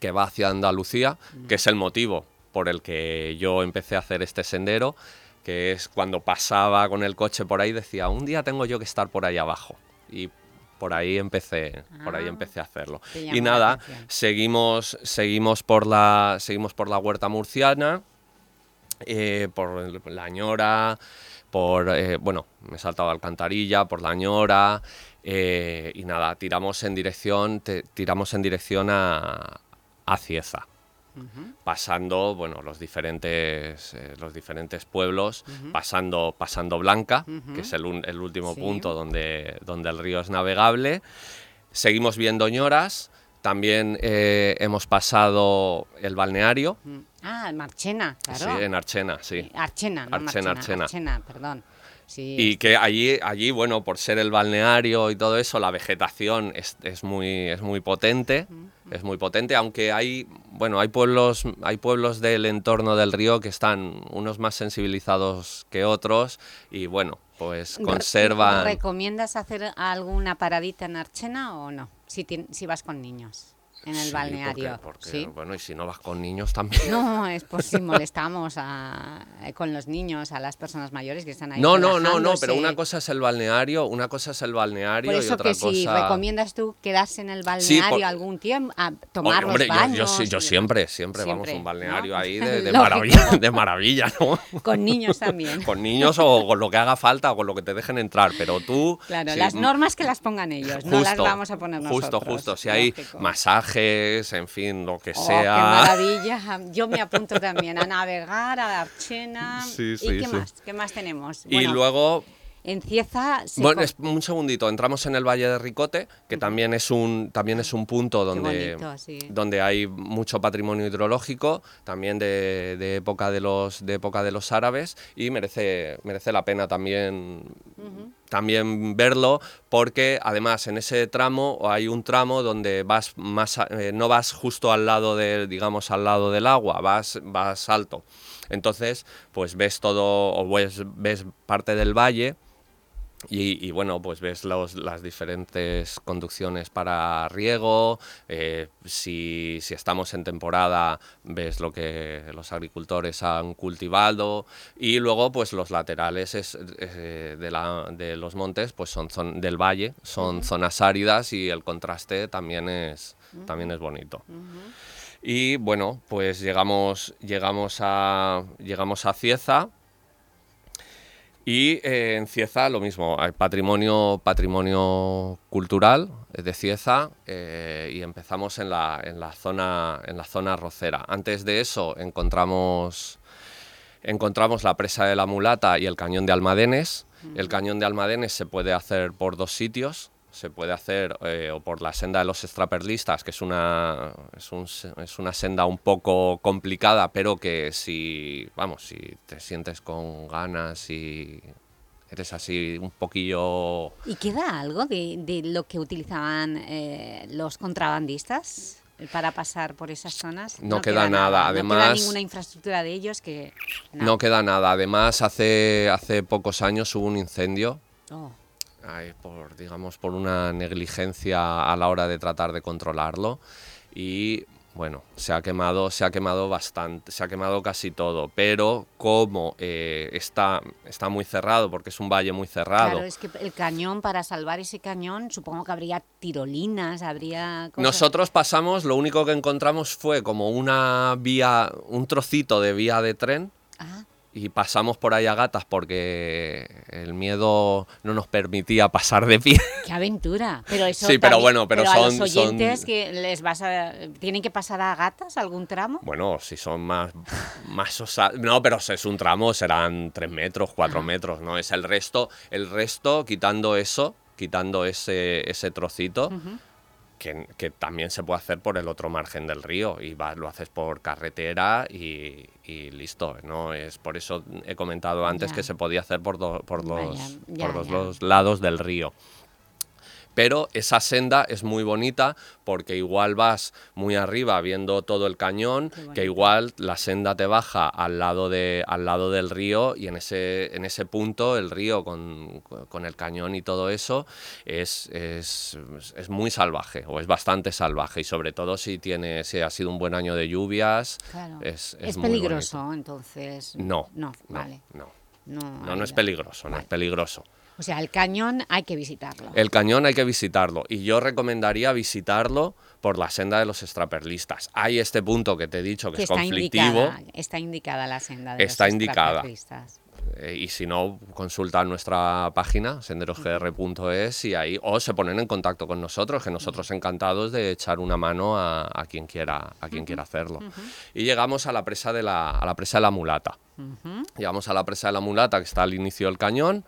que va hacia Andalucía, que es el motivo por el que yo empecé a hacer este sendero, que es cuando pasaba con el coche por ahí decía, un día tengo yo que estar por ahí abajo. Y por ahí empecé, por ahí Ah, empecé a hacerlo. Y nada, seguimos, seguimos por la, seguimos por la huerta murciana, eh, por la Ñora, por, eh, bueno, me he saltado Alcantarilla, por la Ñora, eh, y nada, tiramos en dirección, te- tiramos en dirección a, a Cieza, pasando, bueno, los diferentes, eh, los diferentes pueblos, pasando, pasando Blanca, que es el, un- el último Sí. punto donde, donde el río es navegable, seguimos viendo Ñoras, también eh, hemos pasado el balneario, Ah, Marchena, claro. Sí, en Archena, sí. Archena, no Archena, Marchena, Archena. Archena, perdón. Sí, Y que allí, allí, bueno, por ser el balneario y todo eso, la vegetación es, es muy, es muy potente, es muy potente, aunque hay, bueno, hay pueblos, hay pueblos del entorno del río que están unos más sensibilizados que otros y bueno, pues conservan... ¿Recomiendas hacer alguna paradita en Archena o no? Si, si vas con niños en el Sí, balneario. porque- porque, ¿sí? Bueno, y si no vas con niños también. No, es por si molestamos a- eh, con los niños, a las personas mayores que están ahí. No, no, no, no, pero una cosa es el balneario, una cosa es el balneario Por y eso otra que si cosa... recomiendas tú quedarse en el Sí, balneario por- algún tiempo, a tomar hombre, los yo- baños. yo, sí- yo y- siempre, siempre, vamos a Siempre, un balneario ¿no? ahí de, de [laughs] maravilla, de maravilla, ¿no? Con niños también. [laughs] con niños o con lo que haga falta o con lo que te dejen entrar, pero tú... Claro, sí, las mm, normas que las pongan ellos, no las vamos a poner Justo, nosotros. justo, si hay lógico. En fin, lo que Oh, sea... qué maravilla. Yo me [laughs] apunto también a navegar, a la Archena. Sí, ¿Y sí, qué sí. más? ¿Qué más tenemos? Y luego En Cieza se Bueno, es- un segundito, entramos en el Valle de Ricote, que también es un también es un punto donde, bonito, sí. donde hay mucho patrimonio hidrológico, también de, de época de los de época de los árabes y merece merece la pena también también verlo porque además en ese tramo hay un tramo donde vas más eh, no vas justo al lado de digamos al lado del agua vas vas alto. Entonces pues ves todo o ves, ves parte del valle y, y, bueno, pues ves los- las diferentes conducciones para riego, eh, si, si estamos en temporada ves lo que los agricultores han cultivado y luego pues los laterales es, eh, de, la- de los montes pues son, zon- del valle, son zonas áridas y el contraste también es, también es bonito. Y bueno, pues llegamos, llegamos, a, llegamos a Cieza. Y eh, en Cieza lo mismo, hay patrimonio, patrimonio cultural de Cieza eh, y empezamos en la, en, la zona, en la zona rocera. Antes de eso encontramos, encontramos la presa de la Mulata y el cañón de Almadenes. El cañón de Almadenes se puede hacer por dos sitios. Se puede hacer eh, o por la senda de los extraperlistas, que es una, es, un es una senda un poco complicada, pero que si, vamos, si te sientes con ganas y eres así un poquillo... ¿Y queda algo de, de lo que utilizaban eh, los contrabandistas para pasar por esas zonas? No queda nada, No queda además- ninguna infraestructura de ellos que... No queda nada. Además, hace, hace pocos años hubo un incendio Oh. Por, digamos, por una negligencia a la hora de tratar de controlarlo. Y bueno, se ha quemado, se ha quemado bastante, se ha quemado casi todo, pero como eh, está, está muy cerrado, porque es un valle muy cerrado, Claro, es que el cañón, para salvar ese cañón, supongo que habría tirolinas, habría... cosas- nosotros pasamos, lo único que encontramos fue como una vía, un trocito de vía de tren, Ah. Y pasamos por ahí a gatas porque el miedo no nos permitía pasar de pie. [laughs] ¡Qué aventura! Pero eso Sí, pero también- bueno, pero son- los son- oyentes que les vas a... ¿Tienen que pasar a gatas algún tramo? Bueno, si son más, más osa- No, pero es un tramo, serán 3 metros, 4 metros, ¿no? Es el resto, el resto, quitando eso, quitando ese, ese trocito, que, que también se puede hacer por el otro margen del río y vas, lo haces por carretera y, y listo, ¿no? Es por eso he comentado antes Ya. que se podía hacer por, do- por los, Vaya, ya, por los dos lados del río. Pero esa senda es muy bonita porque igual vas muy arriba viendo todo el cañón, que igual la senda te baja al lado, de, al lado del río y en ese, en ese punto el río con, con el cañón y todo eso es, es, es muy salvaje o es bastante salvaje y sobre todo si, tiene, si ha sido un buen año de lluvias. Claro. Es, Es, es muy peligroso, entonces... No, No, no, vale. No, No, no, no es peligroso, no es peligroso. O sea, el cañón hay que visitarlo. El cañón hay que visitarlo y yo recomendaría visitarlo por la senda de los extraperlistas. Hay este punto que te he dicho que, que es está conflictivo. indicada, está indicada la senda de Está los indicada. extraterrestres. eh, y si no, consultan nuestra página, senderosgr.es, y ahí, o se ponen en contacto con nosotros, que nosotros encantados de echar una mano a, a quien quiera, a quien quiera hacerlo. Y llegamos a la presa de la, a la presa de la mulata. Llegamos a la presa de la mulata, que está al inicio del cañón.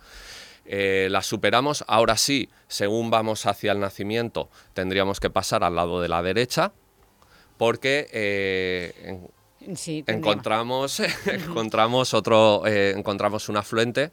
Eh, la superamos. Ahora sí, según vamos hacia el nacimiento, tendríamos que pasar al lado de la derecha, porque eh, en- Sí, tendríamos. encontramos, [laughs] encontramos otro, eh, encontramos un afluente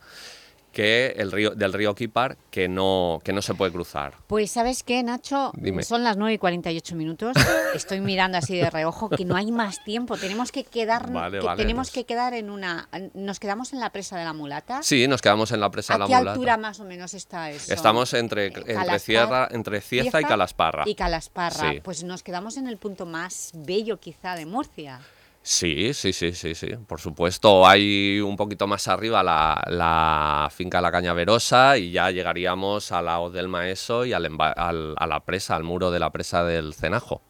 que el río, del río Quipar que no, que no se puede cruzar. Pues ¿sabes qué, Nacho? Dime. Son las 9 y 48 minutos. [laughs] Estoy mirando así de reojo que no hay más tiempo. Tenemos que quedar, Vale, que vale, tenemos nos- que quedar en una... ¿Nos quedamos en la presa de la mulata? Sí, nos quedamos en la presa ¿A de la qué mulata. altura más o menos está eso? Estamos entre, entre, Calaspar- Sierra, entre Cieza y Calasparra. Y Calasparra. Sí. Pues nos quedamos en el punto más bello quizá de Murcia. Sí, sí, sí, sí, sí, por supuesto. Hay un poquito más arriba la, la finca La Cañaverosa y ya llegaríamos a la Hoz del Maeso y al, a la presa, al muro de la presa del Cenajo.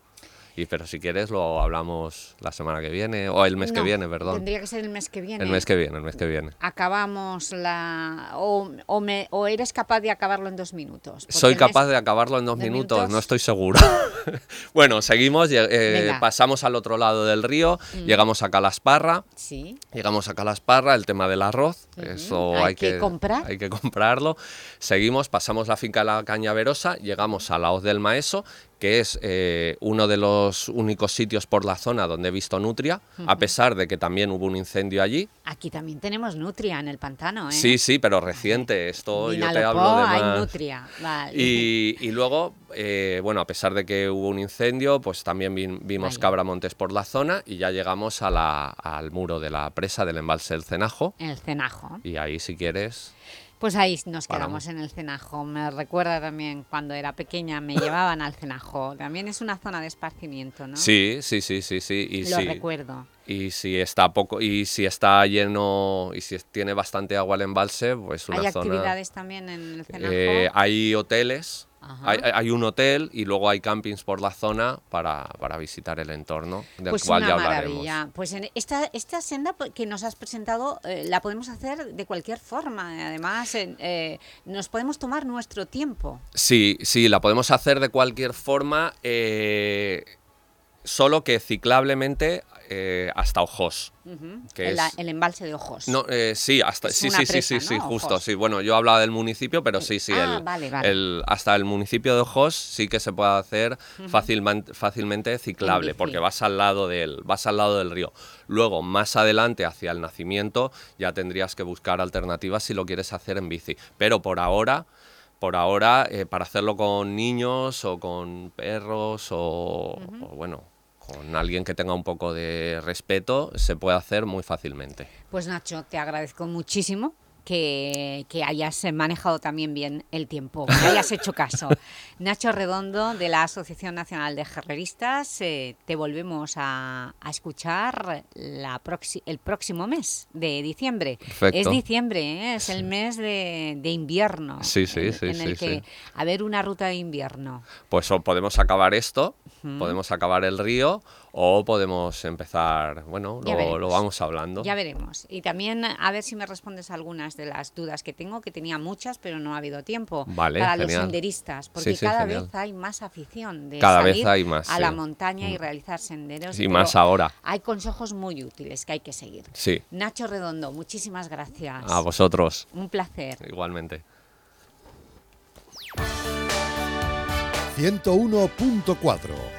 Y pero si quieres lo hablamos la semana que viene, o el mes que viene, perdón. Tendría que ser el mes que viene. El mes que viene, el mes que viene. Acabamos la... O, o me- o eres capaz de acabarlo en dos minutos. Soy mes- capaz de acabarlo en dos ¿Dos minutos, minutos? no estoy seguro. [laughs] bueno, seguimos, eh, pasamos al otro lado del río, Mm. llegamos a Calasparra. Sí. Llegamos a Calasparra, el tema del arroz, eso Hay hay, que comprar. Hay que comprarlo. Seguimos, pasamos la finca de la Cañaverosa, llegamos a la Hoz del Maeso, que es eh, uno de los únicos sitios por la zona donde he visto nutria, a pesar de que también hubo un incendio allí. Aquí también tenemos nutria en el pantano, ¿eh? Sí, sí, pero reciente. Esto yo te hablo de hay más. nutria, vale. Y, y luego, eh, bueno, a pesar de que hubo un incendio, pues también vi- vimos Vaya. cabramontes por la zona y ya llegamos a la- al muro de la presa del embalse del Cenajo. El cenajo. Y ahí, si quieres, Pues ahí nos quedamos en el cenajo. Me recuerda también cuando era pequeña, me [laughs] llevaban al cenajo. También es una zona de esparcimiento, ¿no? Sí, sí, sí, sí, sí. Y Lo sí. recuerdo. Y si está poco, y si está lleno, y si tiene bastante agua el embalse, pues una ¿Hay zona. actividades también en el cenajo? Eh, hay hoteles. Hay, hay un hotel y luego hay campings por la zona para, para visitar el entorno, del pues cual una ya hablaremos. maravilla. Pues en esta, esta senda que nos has presentado eh, la podemos hacer de cualquier forma. Además, eh, nos podemos tomar nuestro tiempo. Sí, sí, la podemos hacer de cualquier forma, eh, solo que ciclablemente eh, hasta Ojos. Que el, es- el embalse de ojos. No, eh, sí, hasta sí, sí, sí, sí, justo, Ojos. sí. Bueno, yo hablaba del municipio, pero sí, sí, Ah, el, vale, vale. el- hasta el municipio de Ojos sí que se puede hacer fácilmente, fácilmente ciclable, porque vas al lado del, vas al lado del río. Luego, más adelante, hacia el nacimiento, ya tendrías que buscar alternativas si lo quieres hacer en bici. Pero por ahora, por ahora, eh, para hacerlo con niños o con perros o, o, bueno, con alguien que tenga un poco de respeto, se puede hacer muy fácilmente. Pues Nacho, te agradezco muchísimo que, que hayas manejado también bien el tiempo, que hayas hecho caso. [laughs] Nacho Redondo, de la Asociación Nacional de Herreristas, eh, te volvemos a, a escuchar la el próximo mes de diciembre. Perfecto. Es diciembre, ¿eh? es el mes de, de invierno. Sí, sí, en, sí, en el sí, que sí. a ver una ruta de invierno. Pues podemos acabar esto, podemos acabar el río o podemos empezar, bueno, lo, lo vamos hablando. Ya veremos. Y también a ver si me respondes a algunas de las dudas que tengo, que tenía muchas, pero no ha habido tiempo. Vale, para los senderistas, porque Sí, sí, cada genial. vez hay más afición de Cada vez salir hay más, a la montaña y Mm. realizar senderos. Y más ahora. Hay consejos muy útiles que hay que seguir. Sí. Nacho Redondo, muchísimas gracias. A vosotros. Un placer. Igualmente. 101.4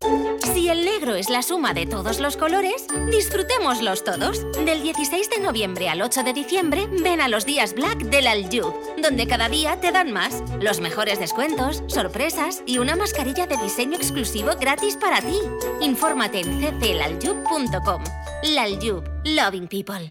Si el negro es la suma de todos los colores, disfrutémoslos todos. Del 16 de noviembre al 8 de diciembre, ven a los días Black del Aljub, donde cada día te dan más. Los mejores descuentos, sorpresas y una mascarilla de diseño exclusivo gratis para ti. Infórmate en cclaljub.com. Laljub, loving people.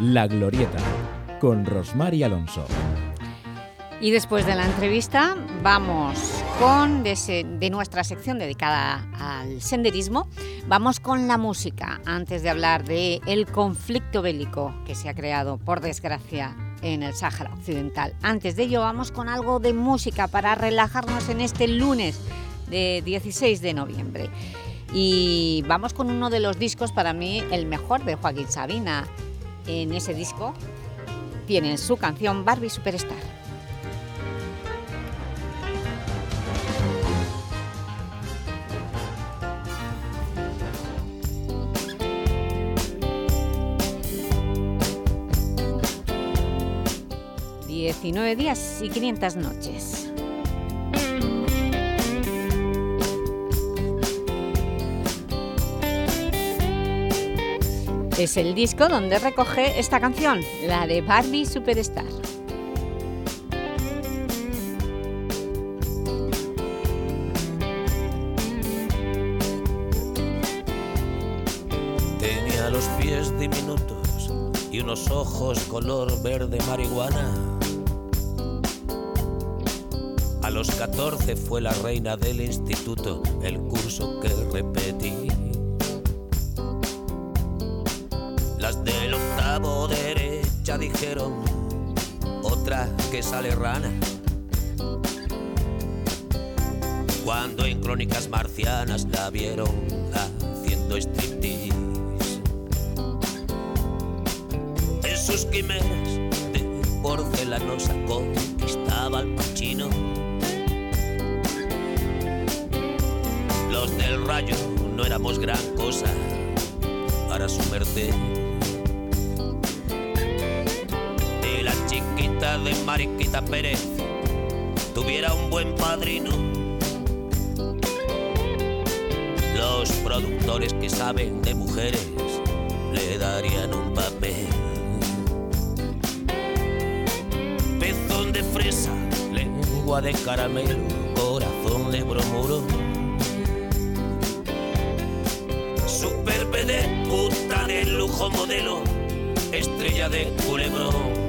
La Glorieta, con Rosmar y Alonso. Y después de la entrevista vamos con, de, nuestra sección dedicada al senderismo, vamos con la música, antes de hablar del el conflicto bélico que se ha creado, por desgracia, en el Sáhara Occidental. Antes de ello vamos con algo de música para relajarnos en este lunes de 16 de noviembre. Y vamos con uno de los discos, para mí, el mejor de Joaquín Sabina. En ese disco tienen su canción Barbie Superstar. ...19 días y 500 noches. Es el disco donde recoge esta canción, la de Barbie Superstar. Tenía los pies diminutos y unos ojos color verde marihuana. A los 14 fue la reina del instituto, el curso que repetí. Otra que sale rana. Cuando en crónicas marcianas la vieron haciendo striptease. En sus quimeras de porcelanosa conquistaba al pachino. Los del rayo no éramos gran cosa para su merced. De Mariquita Pérez tuviera un buen padrino. Los productores que saben de mujeres le darían un papel. Pezón de fresa, lengua de caramelo, corazón de bromuro. Super de puta de lujo modelo, estrella de culebrón.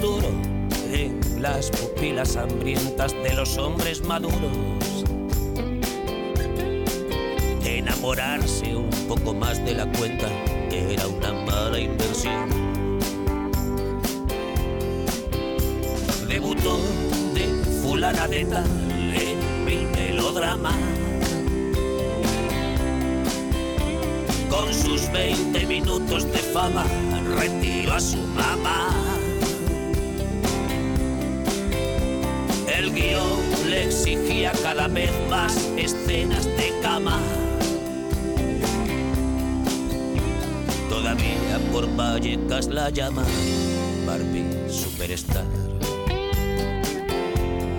En las pupilas hambrientas de los hombres maduros. Enamorarse un poco más de la cuenta era una mala inversión. Debutó de fulana de tal en mil melodramas. Con sus 20 minutos de fama retiró a su mamá. El guion le exigía cada vez más escenas de cama. Todavía por Vallecas la llama Barbie Superstar.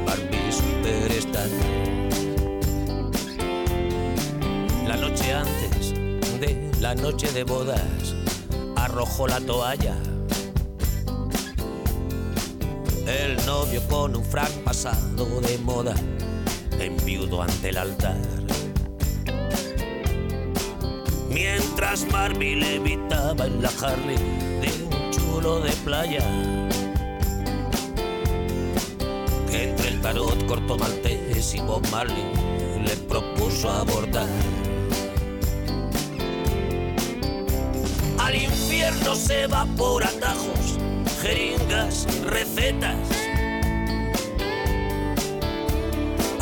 Barbie Superstar. La noche antes de la noche de bodas arrojó la toalla. El novio con un frac pasado de moda enviudo ante el altar. Mientras Barbie levitaba en la Harley de un chulo de playa. Entre el tarot corto maltés y Bob Marley le propuso abordar. Al infierno se va por atajos, jeringas,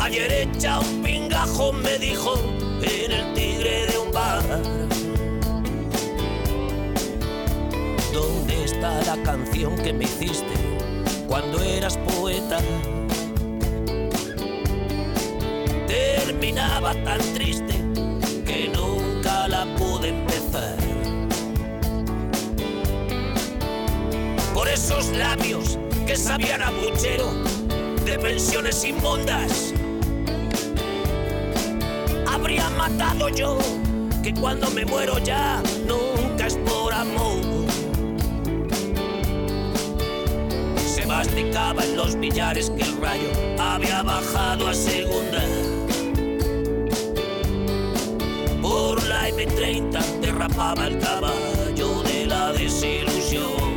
Ayer hecha un pingajo me dijo en el tigre de un bar. ¿Dónde está la canción que me hiciste cuando eras poeta? Terminaba tan triste que nunca la pude gustar. Por esos labios que sabían a puchero de pensiones inmundas. Habría matado yo que cuando me muero ya nunca es por amor. Se masticaba en los billares que el rayo había bajado a segunda. Por la M30 derrapaba el caballo de la desilusión.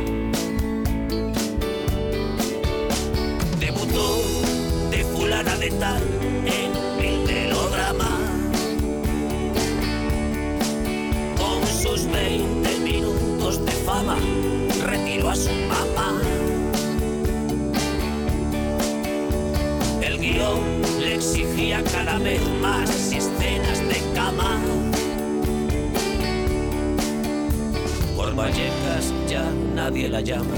Fulana de tal en mil melodrama. Con sus 20 minutos de fama retiró a su mamá. El guion le exigía cada vez más escenas de cama. Por Vallecas ya nadie la llama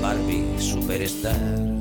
Barbie Superstar.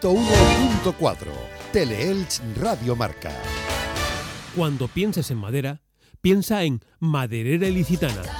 101.4 Teleelch Radio Marca. Cuando pienses en madera, piensa en Maderera Ilicitana.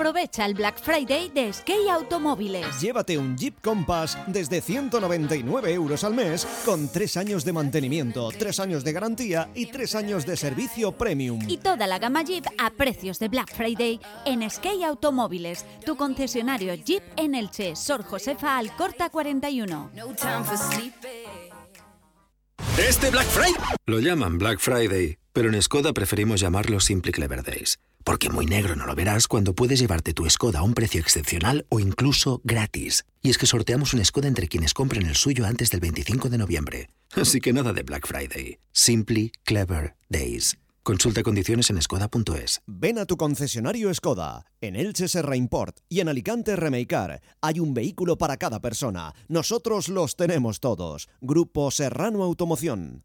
Aprovecha el Black Friday de Skate Automóviles. Llévate un Jeep Compass desde 199 euros al mes con 3 años de mantenimiento, 3 años de garantía y 3 años de servicio premium. Y toda la gama Jeep a precios de Black Friday en Skate Automóviles, tu concesionario Jeep en Elche, Sor Josefa Alcorta 41. Este Black Friday lo llaman Black Friday, pero en Skoda preferimos llamarlo Simply Clever Days. Porque muy negro no lo verás cuando puedes llevarte tu Skoda a un precio excepcional o incluso gratis. Y es que sorteamos un Skoda entre quienes compren el suyo antes del 25 de noviembre. Así que nada de Black Friday. Simply Clever Days. Consulta condiciones en skoda.es. Ven a tu concesionario Skoda. En Elche Serra Import y en Alicante Remeicar. Hay un vehículo para cada persona. Nosotros los tenemos todos. Grupo Serrano Automoción.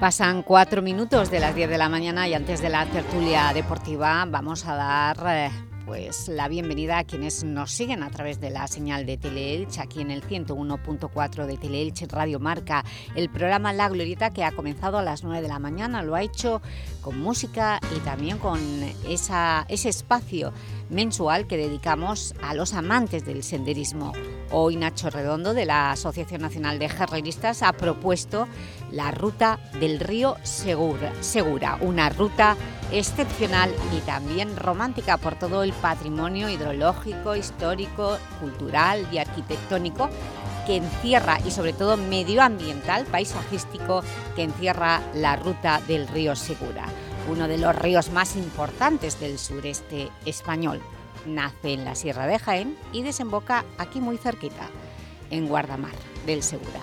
Pasan cuatro minutos de las 10 de la mañana y antes de la tertulia deportiva vamos a dar eh, pues, la bienvenida a quienes nos siguen a través de la señal de Teleelch, aquí en el 101.4 de Teleelch Radio Marca, el programa La Glorieta que ha comenzado a las 9 de la mañana, lo ha hecho con música y también con ese espacio mensual que dedicamos a los amantes del senderismo. Hoy Nacho Redondo de la Asociación Nacional de Jarreristas ha propuesto la ruta del río Segura, Segura, una ruta excepcional y también romántica por todo el patrimonio hidrológico, histórico, cultural y arquitectónico que encierra y sobre todo medioambiental, paisajístico, que encierra la ruta del río Segura uno de los ríos más importantes del sureste español. Nace en la Sierra de Jaén y desemboca aquí muy cerquita, en Guardamar del Segura.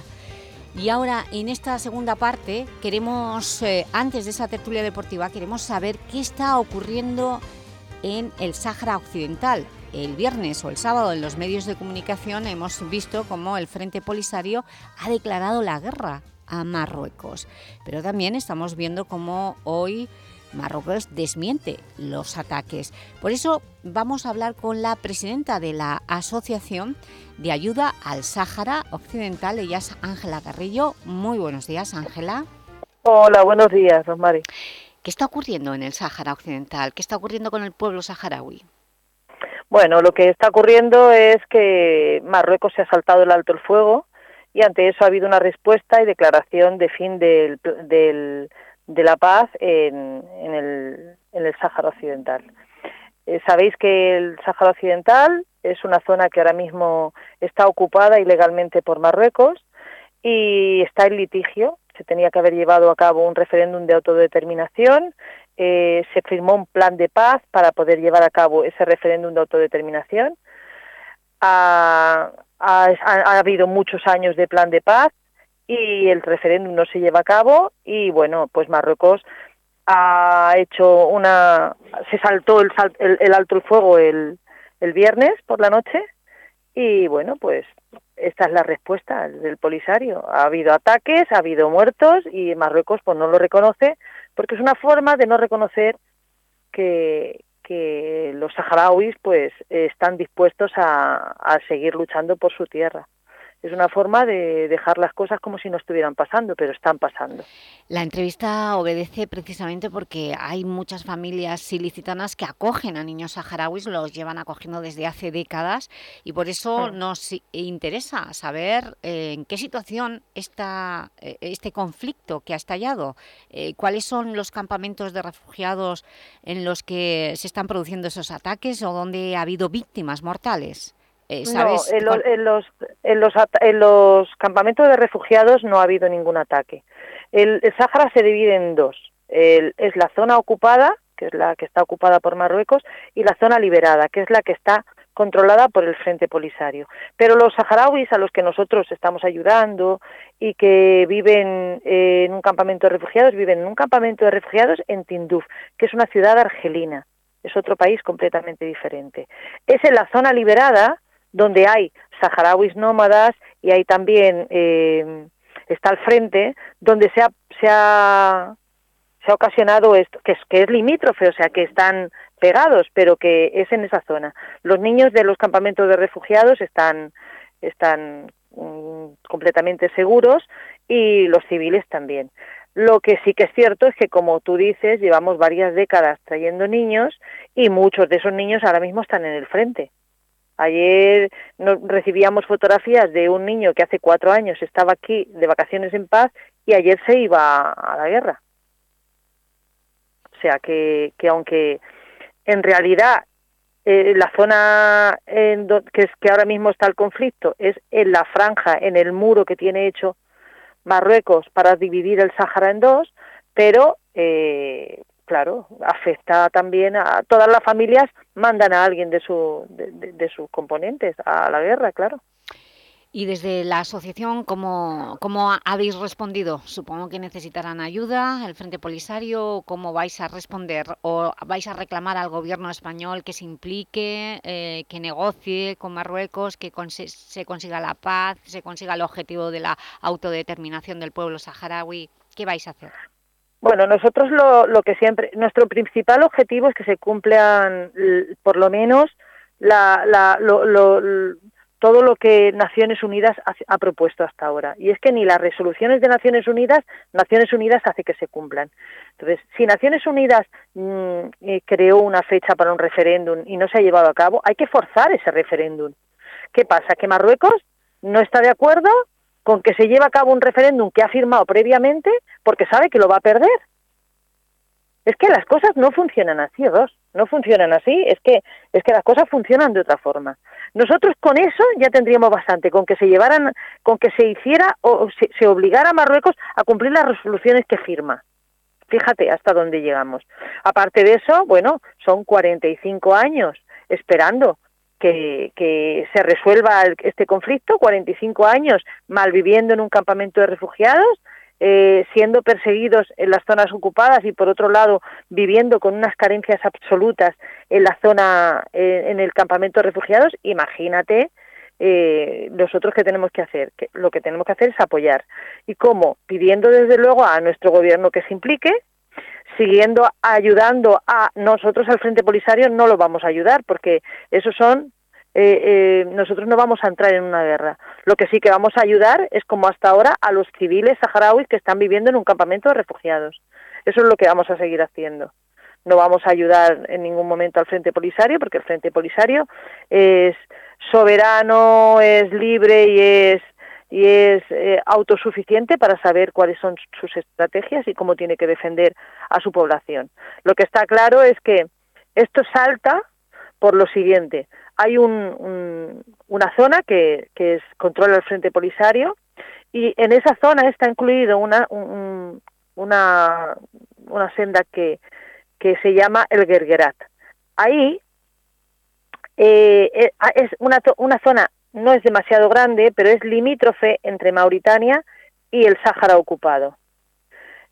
Y ahora, en esta segunda parte, queremos, eh, antes de esa tertulia deportiva, queremos saber qué está ocurriendo en el Sáhara Occidental. El viernes o el sábado en los medios de comunicación hemos visto cómo el Frente Polisario ha declarado la guerra a Marruecos. Pero también estamos viendo cómo hoy Marruecos desmiente los ataques. Por eso vamos a hablar con la presidenta de la Asociación de Ayuda al Sáhara Occidental, ella es Ángela Carrillo. Muy buenos días, Ángela. Hola, buenos días, Rosmari. ¿Qué está ocurriendo en el Sáhara Occidental? ¿Qué está ocurriendo con el pueblo saharaui? Bueno, lo que está ocurriendo es que Marruecos se ha saltado el alto el fuego y ante eso ha habido una respuesta y declaración de fin del, del de la paz en, el, en el Sáhara Occidental. Eh, sabéis que el Sáhara Occidental es una zona que ahora mismo está ocupada ilegalmente por Marruecos y está en litigio. Se tenía que haber llevado a cabo un referéndum de autodeterminación. Eh, se firmó un plan de paz para poder llevar a cabo ese referéndum de autodeterminación. ha, ha habido muchos años de plan de paz y el referéndum no se lleva a cabo y bueno, pues Marruecos ha hecho una se saltó el, el, alto el fuego el, el viernes por la noche y bueno, pues esta es la respuesta del Polisario. Ha habido ataques, ha habido muertos y Marruecos pues no lo reconoce porque es una forma de no reconocer que, que los saharauis pues están dispuestos a seguir luchando por su tierra es una forma de dejar las cosas como si no estuvieran pasando, pero están pasando. La entrevista obedece precisamente porque hay muchas familias ilicitanas que acogen a niños saharauis, los llevan acogiendo desde hace décadas y por eso mm. nos interesa saber eh, en qué situación está eh, este conflicto que ha estallado, eh, cuáles son los campamentos de refugiados en los que se están produciendo esos ataques o donde ha habido víctimas mortales. Eh, no, en los, en, los, en, los, en los campamentos de refugiados no ha habido ningún ataque. El, el Sáhara se divide en dos. El, es la zona ocupada, que es la que está ocupada por Marruecos, y la zona liberada, que es la que está controlada por el Frente Polisario. Pero los saharauis a los que nosotros estamos ayudando y que viven en un campamento de refugiados, viven en un campamento de refugiados en Tinduf, que es una ciudad argelina. Es otro país completamente diferente. Es en la zona liberada donde hay saharauis nómadas y hay también, eh, está al frente, donde se ha, se ha, se ha ocasionado esto, que es, que es limítrofe, o sea, que están pegados, pero que es en esa zona. Los niños de los campamentos de refugiados están, están mm, completamente seguros y los civiles también. Lo que sí que es cierto es que, como tú dices, llevamos varias décadas trayendo niños y muchos de esos niños ahora mismo están en el frente. Ayer recibíamos fotografías de un niño que hace cuatro años estaba aquí de vacaciones en paz y ayer se iba a la guerra. O sea que, que aunque en realidad eh, la zona en que es que ahora mismo está el conflicto es en la franja, en el muro que tiene hecho Marruecos para dividir el Sáhara en dos, pero eh, claro, afecta también a todas las familias, mandan a alguien de, su, de sus componentes a la guerra, claro. Y desde la asociación, ¿cómo, ¿cómo, habéis respondido? Supongo que necesitarán ayuda, el Frente Polisario, ¿cómo vais a responder? ¿O vais a reclamar al gobierno español que se implique, eh, que negocie con Marruecos, que se consiga la paz, se consiga el objetivo de la autodeterminación del pueblo saharaui? ¿Qué vais a hacer? Bueno, nosotros lo, lo que siempre, nuestro principal objetivo es que se cumplan por lo menos la, la, lo, lo todo lo que Naciones Unidas ha, propuesto hasta ahora. Y es que ni las resoluciones de Naciones Unidas, Naciones Unidas hace que se cumplan. Entonces, si Naciones Unidas mm, eh, creó una fecha para un referéndum y no se ha llevado a cabo, hay que forzar ese referéndum. ¿Qué pasa? Que Marruecos no está de acuerdo con que se lleve a cabo un referéndum que ha firmado previamente porque sabe que lo va a perder. Es que las cosas no funcionan así, dos, no funcionan así, es que es que las cosas funcionan de otra forma. Nosotros con eso ya tendríamos bastante, con que se llevaran, con que se hiciera o se, obligara a Marruecos a cumplir las resoluciones que firma. Fíjate hasta dónde llegamos. Aparte de eso, bueno, son 45 años esperando que, se resuelva este conflicto, 45 años malviviendo en un campamento de refugiados, eh, siendo perseguidos en las zonas ocupadas y por otro lado viviendo con unas carencias absolutas en la zona, eh, en el campamento de refugiados, imagínate eh, nosotros qué tenemos que hacer. Que lo que tenemos que hacer es apoyar. ¿Y cómo? Pidiendo desde luego a nuestro gobierno que se implique, siguiendo ayudando a nosotros al Frente Polisario no lo vamos a ayudar porque esos son eh, eh, nosotros no vamos a entrar en una guerra. Lo que sí que vamos a ayudar es, como hasta ahora, a los civiles saharauis que están viviendo en un campamento de refugiados. Eso es lo que vamos a seguir haciendo. No vamos a ayudar en ningún momento al Frente Polisario, porque el Frente Polisario es soberano, es libre y es y es eh, autosuficiente para saber cuáles son sus estrategias y cómo tiene que defender a su población. Lo que está claro es que esto salta por lo siguiente hay un, una zona que, es, controla el Frente Polisario y en esa zona está incluido una, una, una senda que, que se llama el Gergerat. Ahí eh, eh, es una, una zona, no es demasiado grande, pero es limítrofe entre Mauritania y el Sáhara ocupado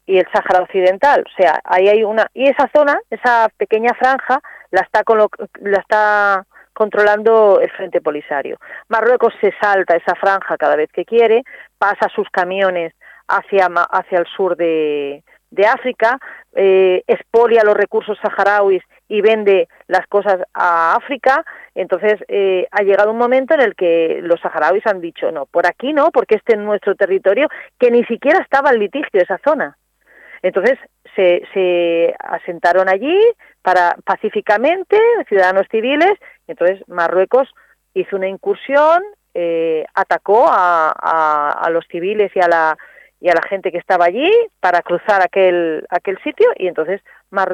y el Sáhara occidental, o sea, ahí hay una y esa zona, esa pequeña franja la está la está controlando el Frente Polisario. Marruecos se salta esa franja cada vez que quiere, pasa sus camiones hacia, hacia el sur de, África, eh, expolia los recursos saharauis y vende las cosas a África. Entonces eh, ha llegado un momento en el que los saharauis han dicho no, por aquí no, porque este es nuestro territorio, que ni siquiera estaba en litigio esa zona. Entonces se, se asentaron allí para pacíficamente, ciudadanos civiles, entonces Marruecos hizo una incursión, eh, atacó a, a, los civiles y a la y a la gente que estaba allí para cruzar aquel aquel sitio y entonces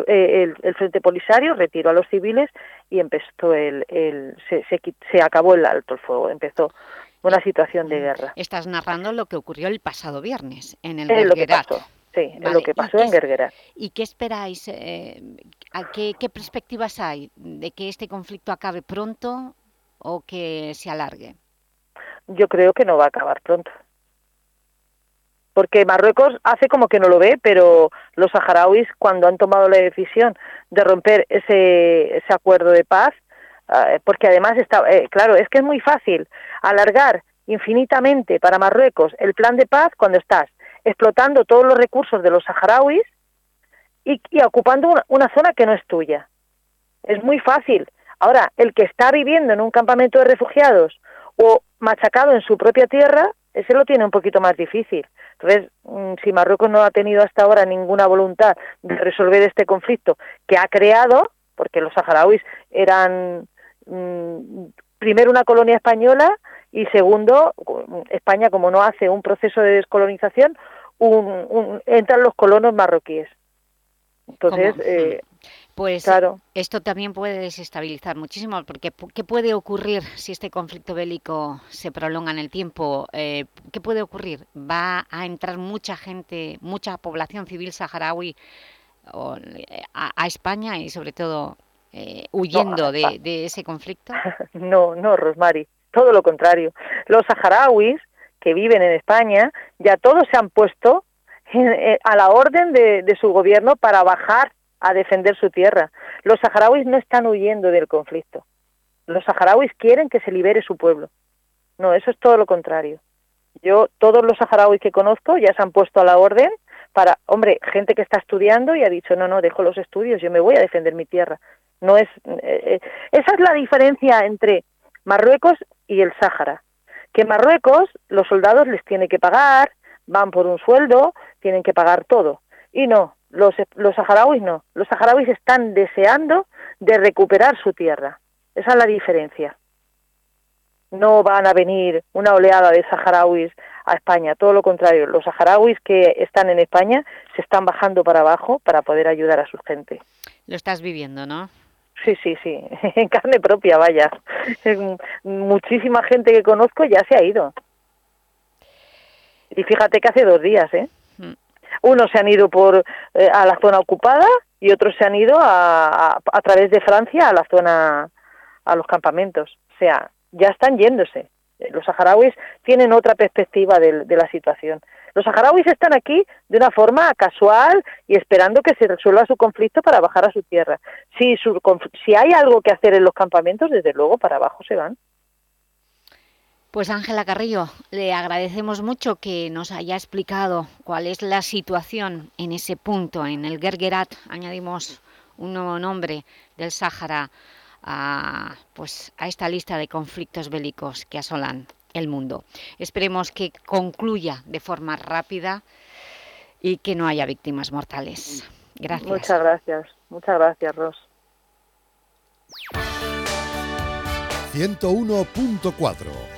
eh, el, Frente Polisario retiró a los civiles y empezó el, el se, se, acabó el alto el fuego, empezó una situación de guerra. Estás narrando lo que ocurrió el pasado viernes en el es Sí, es lo que pasó en Gergerat. ¿Y qué esperáis? Eh, qué, qué, perspectivas hay de que este conflicto acabe pronto o que se alargue? Yo creo que no va a acabar pronto. Porque Marruecos hace como que no lo ve, pero los saharauis, cuando han tomado la decisión de romper ese, ese acuerdo de paz, eh, porque además está, eh, claro, es que es muy fácil alargar infinitamente para Marruecos el plan de paz cuando estás explotando todos los recursos de los saharauis y, ocupando una, zona que no es tuya. Es muy fácil. Ahora, el que está viviendo en un campamento de refugiados o machacado en su propia tierra, ese lo tiene un poquito más difícil. Entonces, mm, si Marruecos no ha tenido hasta ahora ninguna voluntad de resolver este conflicto que ha creado, porque los saharauis eran mm, primero una colonia española y segundo, España como no hace un proceso de descolonización, entran los colonos marroquíes. Entonces, eh, pues claro. esto también puede desestabilizar muchísimo, porque ¿qué puede ocurrir si este conflicto bélico se prolonga en el tiempo? Eh, ¿Qué puede ocurrir? ¿Va a entrar mucha gente, mucha población civil saharaui eh, a, España y sobre todo eh, huyendo de, de, ese conflicto? [laughs] No, no, Rosmary, todo lo contrario. Los saharauis que viven en España ya todos se han puesto a la orden de, de su gobierno para bajar a defender su tierra. Los saharauis no están huyendo del conflicto. Los saharauis quieren que se libere su pueblo. No, eso es todo lo contrario. Yo, todos los saharauis que conozco ya se han puesto a la orden para, hombre, gente que está estudiando y ha dicho, no, no, dejo los estudios, yo me voy a defender mi tierra. No es, eh, eh, esa es la diferencia entre Marruecos y el Sáhara. Que Marruecos, los soldados les tiene que pagar, van por un sueldo, tienen que pagar todo. Y no, los, los saharauis no. Los saharauis están deseando de recuperar su tierra. Esa es la diferencia. No van a venir una oleada de saharauis a España, todo lo contrario. Los saharauis que están en España se están bajando para abajo para poder ayudar a su gente. Lo estás viviendo, ¿no? Sí, sí, sí, [laughs] en carne propia, vaya. Muchísima gente que conozco ya se ha ido. Y fíjate que hace dos días, ¿eh? Unos se han ido por eh, a la zona ocupada y otros se han ido a, a, través de Francia a la zona, a los campamentos. O sea, ya están yéndose. Los saharauis tienen otra perspectiva de, de la situación. Los saharauis están aquí de una forma casual y esperando que se resuelva su conflicto para bajar a su tierra. Si, su, si hay algo que hacer en los campamentos, desde luego para abajo se van. Pues Ángela Carrillo, le agradecemos mucho que nos haya explicado cuál es la situación en ese punto, en el Gergerat, añadimos un nuevo nombre del Sáhara a, pues, a esta lista de conflictos bélicos que asolan el mundo. Esperemos que concluya de forma rápida y que no haya víctimas mortales. Gracias. Muchas gracias. Muchas gracias, Ros. 101.4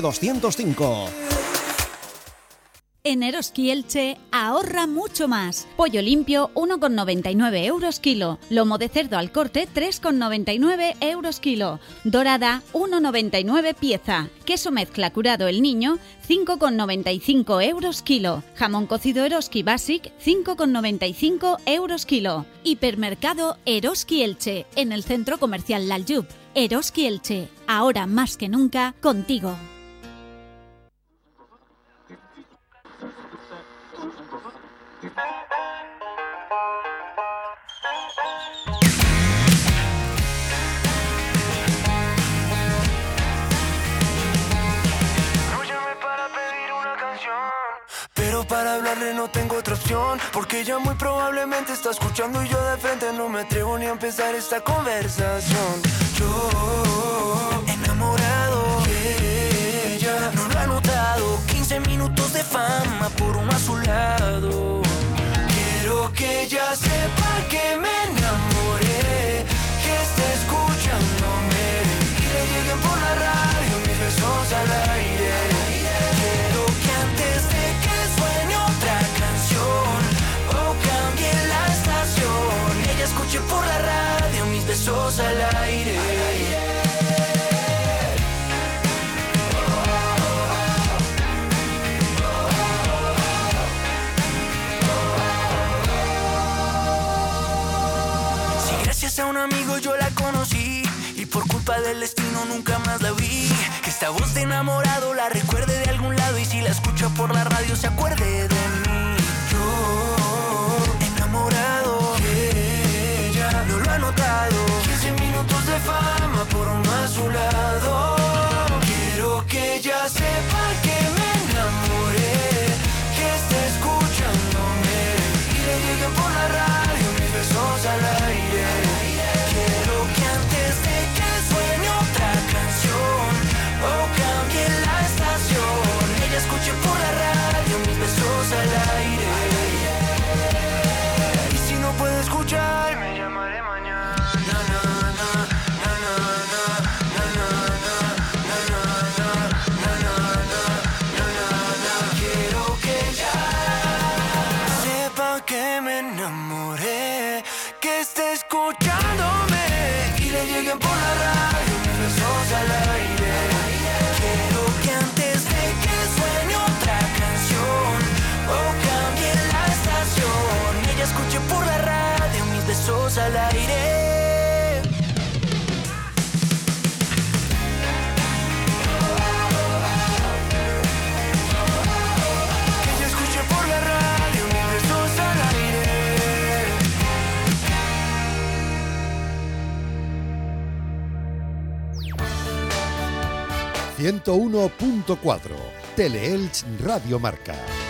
205. En Eroski Elche ahorra mucho más. Pollo limpio 1,99 euros kilo. Lomo de cerdo al corte 3,99 euros kilo. Dorada 1,99 pieza. Queso mezcla curado el niño 5,95 euros kilo. Jamón cocido Eroski Basic 5,95 euros kilo. Hipermercado Eroski Elche en el centro comercial Laljub. Eroski Elche, ahora más que nunca, contigo. Para hablarle no tengo otra opción Porque ella muy probablemente está escuchando Y yo de frente no me atrevo ni a empezar esta conversación. Yo, enamorado de ella No lo ha notado. 15 minutos de fama por un azulado Quiero que ella sepa que me enamoré Que esté escuchándome. Y le lleguen por la radio mis besos al aire. Quiero que antes de que suene otra canción O cambie la estación. Ella escuche por la radio mis besos al aire gracias a un amigo yo la conocí Y por culpa del destino no nunca más la vi. Que esta voz de enamorado la recuerde de algún lado y si la escucha por la radio se acuerde de mí. Yo, enamorado, ella no lo ha notado. 15 minutos de fama por uno a su lado. Quiero que ella sepa al aire. 101.4 Teleelch Radio Marca.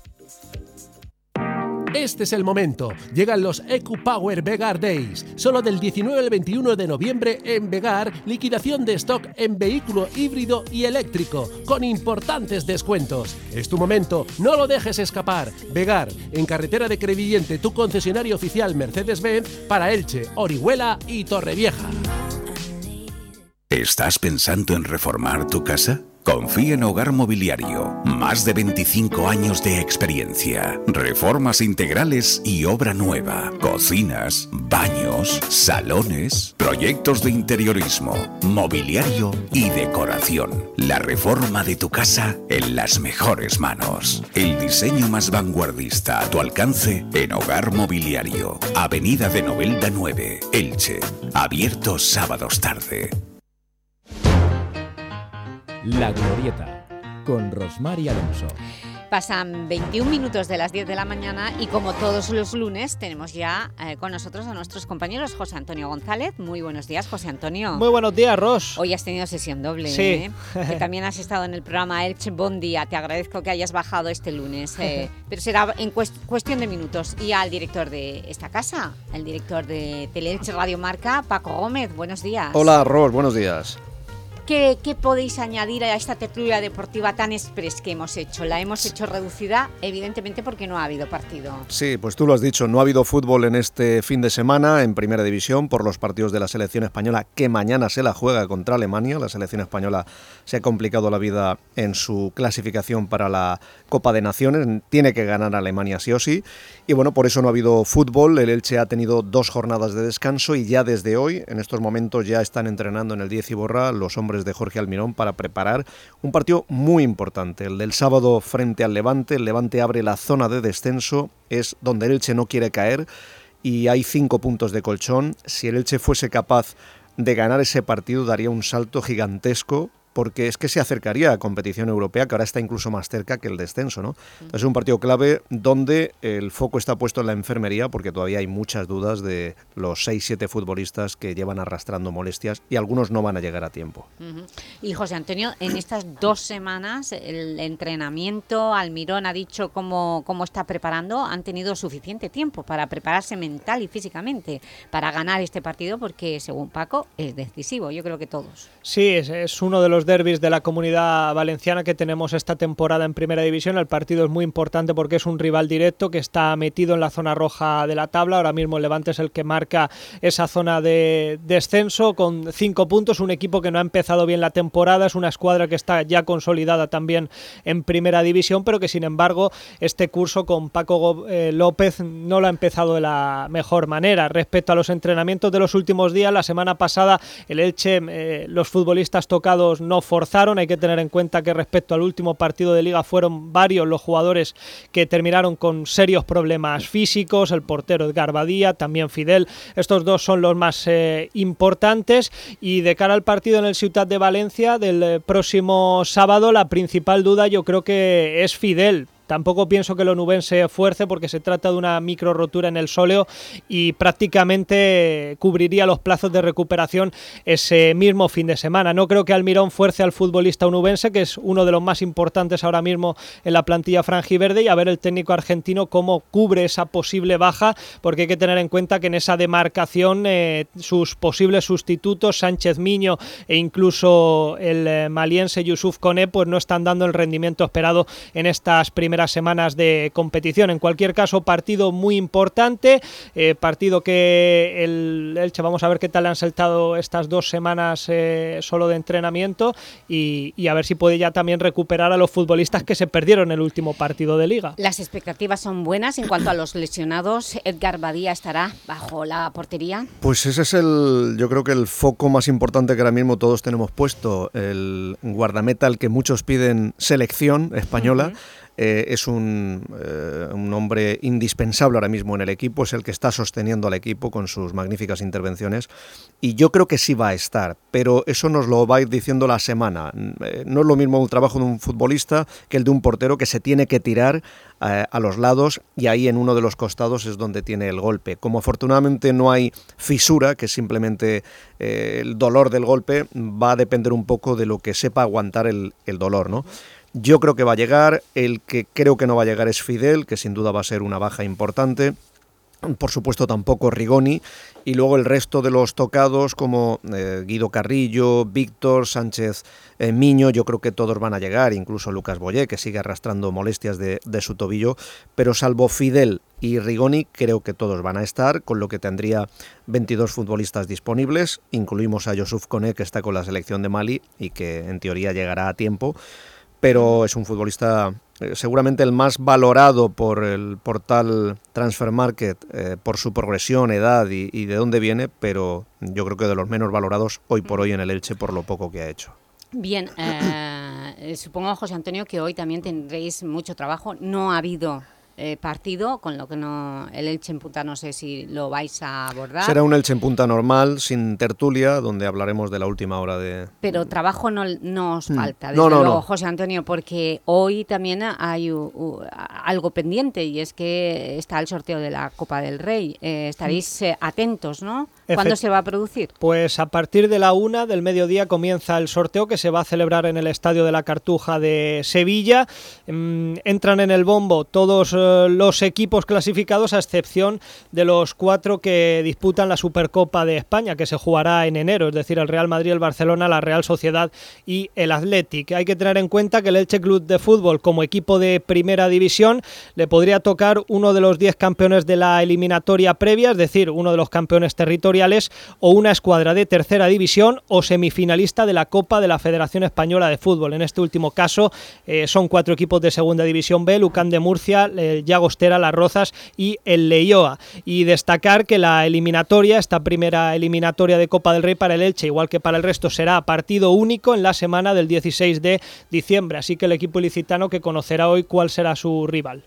Este es el momento. Llegan los EcuPower Vegar Days. Solo del 19 al 21 de noviembre en Vegar, liquidación de stock en vehículo híbrido y eléctrico, con importantes descuentos. Es tu momento, no lo dejes escapar. Vegar, en carretera de Crevillente, tu concesionario oficial Mercedes-Benz para Elche, Orihuela y Torrevieja. ¿Estás pensando en reformar tu casa? Confía en Hogar Mobiliario. Más de 25 años de experiencia. Reformas integrales y obra nueva. Cocinas, baños, salones, proyectos de interiorismo, mobiliario y decoración. La reforma de tu casa en las mejores manos. El diseño más vanguardista a tu alcance en Hogar Mobiliario. Avenida de Novelda 9, Elche. Abierto sábados tarde. La Glorieta, con Rosmar y Alonso. Pasan 21 minutos de las 10 de la mañana y como todos los lunes tenemos ya eh, con nosotros a nuestros compañeros José Antonio González. Muy buenos días, José Antonio. Muy buenos días, Ros. Hoy has tenido sesión doble, Sí. ¿eh? que también has estado en el programa Elche Bon Día. Te agradezco que hayas bajado este lunes, eh, [laughs] pero será en cuest- cuestión de minutos. Y al director de esta casa, el director de Teleelche Radio Marca, Paco Gómez. Buenos días. Hola, Ros, buenos días. ¿Qué, podéis añadir a esta tertulia deportiva tan express que hemos hecho? La hemos hecho reducida, evidentemente, porque no ha habido partido. Sí, pues tú lo has dicho, no ha habido fútbol en este fin de semana en Primera División por los partidos de la selección española que mañana se la juega contra Alemania. La selección española se ha complicado la vida en su clasificación para la Copa de Naciones, tiene que ganar Alemania sí o sí. Y bueno, por eso no ha habido fútbol, el Elche ha tenido dos jornadas de descanso y ya desde hoy, en estos momentos, ya están entrenando en el 10 y Borra los hombres de Jorge Almirón para preparar un partido muy importante, el del sábado frente al Levante. El Levante abre la zona de descenso, es donde el Elche no quiere caer y hay cinco puntos de colchón. Si el Elche fuese capaz de ganar ese partido, daría un salto gigantesco porque es que se acercaría a competición europea, que ahora está incluso más cerca que el descenso. ¿no? Es un partido clave donde el foco está puesto en la enfermería, porque todavía hay muchas dudas de los 6-7 futbolistas que llevan arrastrando molestias y algunos no van a llegar a tiempo. Y José Antonio, en estas dos semanas, el entrenamiento, Almirón ha dicho cómo, cómo está preparando, han tenido suficiente tiempo para prepararse mental y físicamente para ganar este partido, porque según Paco es decisivo, yo creo que todos. Sí, es, es uno de los los derbis de la comunidad valenciana que tenemos esta temporada en Primera División. El partido es muy importante porque es un rival directo que está metido en la zona roja de la tabla. Ahora mismo el Levante es el que marca esa zona de descenso con cinco puntos. Un equipo que no ha empezado bien la temporada, es una escuadra que está ya consolidada también en Primera División, pero que sin embargo este curso con Paco eh, López no lo ha empezado de la mejor manera. Respecto a los entrenamientos de los últimos días, la semana pasada el Elche, eh, los futbolistas tocados no forzaron. Hay que tener en cuenta que respecto al último partido de liga fueron varios los jugadores que terminaron con serios problemas físicos. El portero Edgar Badía, también Fidel. Estos dos son los más eh, importantes. Y de cara al partido en el Ciudad de Valencia del eh, próximo sábado, la principal duda yo creo que es Fidel Tampoco pienso que el onubense fuerce porque se trata de una micro rotura en el sóleo y prácticamente cubriría los plazos de recuperación ese mismo fin de semana. No creo que Almirón fuerce al futbolista onubense, que es uno de los más importantes ahora mismo en la plantilla franjiverde, y a ver el técnico argentino cómo cubre esa posible baja, porque hay que tener en cuenta que en esa demarcación eh, sus posibles sustitutos, Sánchez Miño e incluso el eh, maliense Yusuf Kone, pues no están dando el rendimiento esperado en estas primeras semanas de competición. En cualquier caso, partido muy importante, eh, partido que el Elche, vamos a ver qué tal le han saltado estas dos semanas eh, solo de entrenamiento y, a ver si puede ya también recuperar a los futbolistas que se perdieron el último partido de Liga. Las expectativas son buenas en cuanto a los lesionados. Edgar Badía estará bajo la portería. Pues ese es el, yo creo que el foco más importante que ahora mismo todos tenemos puesto, el guardameta al que muchos piden selección española. Eh, es un, eh, un, hombre indispensable ahora mismo en el equipo, es el que está sosteniendo al equipo con sus magníficas intervenciones y yo creo que sí va a estar, pero eso nos lo va a ir diciendo la semana. Eh, no es lo mismo un trabajo de un futbolista que el de un portero que se tiene que tirar a los lados y ahí en uno de los costados es donde tiene el golpe. Como afortunadamente no hay fisura, que es simplemente el dolor del golpe, va a depender un poco de lo que sepa aguantar el, el dolor, ¿no? Yo creo que va a llegar, el que creo que no va a llegar es Fidel, que sin duda va a ser una baja importante. Por supuesto tampoco Rigoni. Y luego el resto de los tocados como eh, Guido Carrillo, Víctor, Sánchez eh, Miño, yo creo que todos van a llegar, incluso Lucas Boyé que sigue arrastrando molestias de, su tobillo, pero salvo Fidel y Rigoni creo que todos van a estar, con lo que tendría 22 futbolistas disponibles, incluimos a Yusuf Kone que está con la selección de Mali y que en teoría llegará a tiempo pero es un futbolista eh, seguramente el más valorado por el portal Transfer Market eh, por su progresión, edad y, de dónde viene, pero yo creo que de los menos valorados hoy por hoy en el Elche por lo poco que ha hecho. Bien, eh, [coughs] supongo, José Antonio, que hoy también tendréis mucho trabajo. No ha habido eh, partido, con lo que no el Elche en punta no sé si lo vais a abordar. Será un Elche en punta normal, sin tertulia, donde hablaremos de la última hora de... Pero trabajo no, no os mm. falta, desde luego, José Antonio, porque hoy también hay algo pendiente y es que está el sorteo de la Copa del Rey. Eh, estaréis mm. eh, atentos, ¿no? ¿Cuándo se va a producir? Pues a partir de la una del mediodía comienza el sorteo que se va a celebrar en el Estadio de la Cartuja de Sevilla. Mm, entran en el bombo todos eh, los equipos clasificados a excepción de los cuatro que disputan la Supercopa de España que se jugará en enero, es decir, el Real Madrid, el Barcelona, la Real Sociedad y el Athletic. Hay que tener en cuenta que el Elche Club de Fútbol como equipo de primera división le podría tocar uno de los diez campeones de la eliminatoria previa, es decir, uno de los campeones territoriales o una escuadra de tercera división o semifinalista de la Copa de la Federación Española de Fútbol. En este último caso eh, son cuatro equipos de segunda división B, Lucán de Murcia, Llagostera, Las Rozas y el Leioa. Y destacar que la eliminatoria, esta primera eliminatoria de Copa del Rey para el Elche, igual que para el resto, será partido único en la semana del 16 de diciembre. Así que el equipo ilicitano que conocerá hoy cuál será su rival.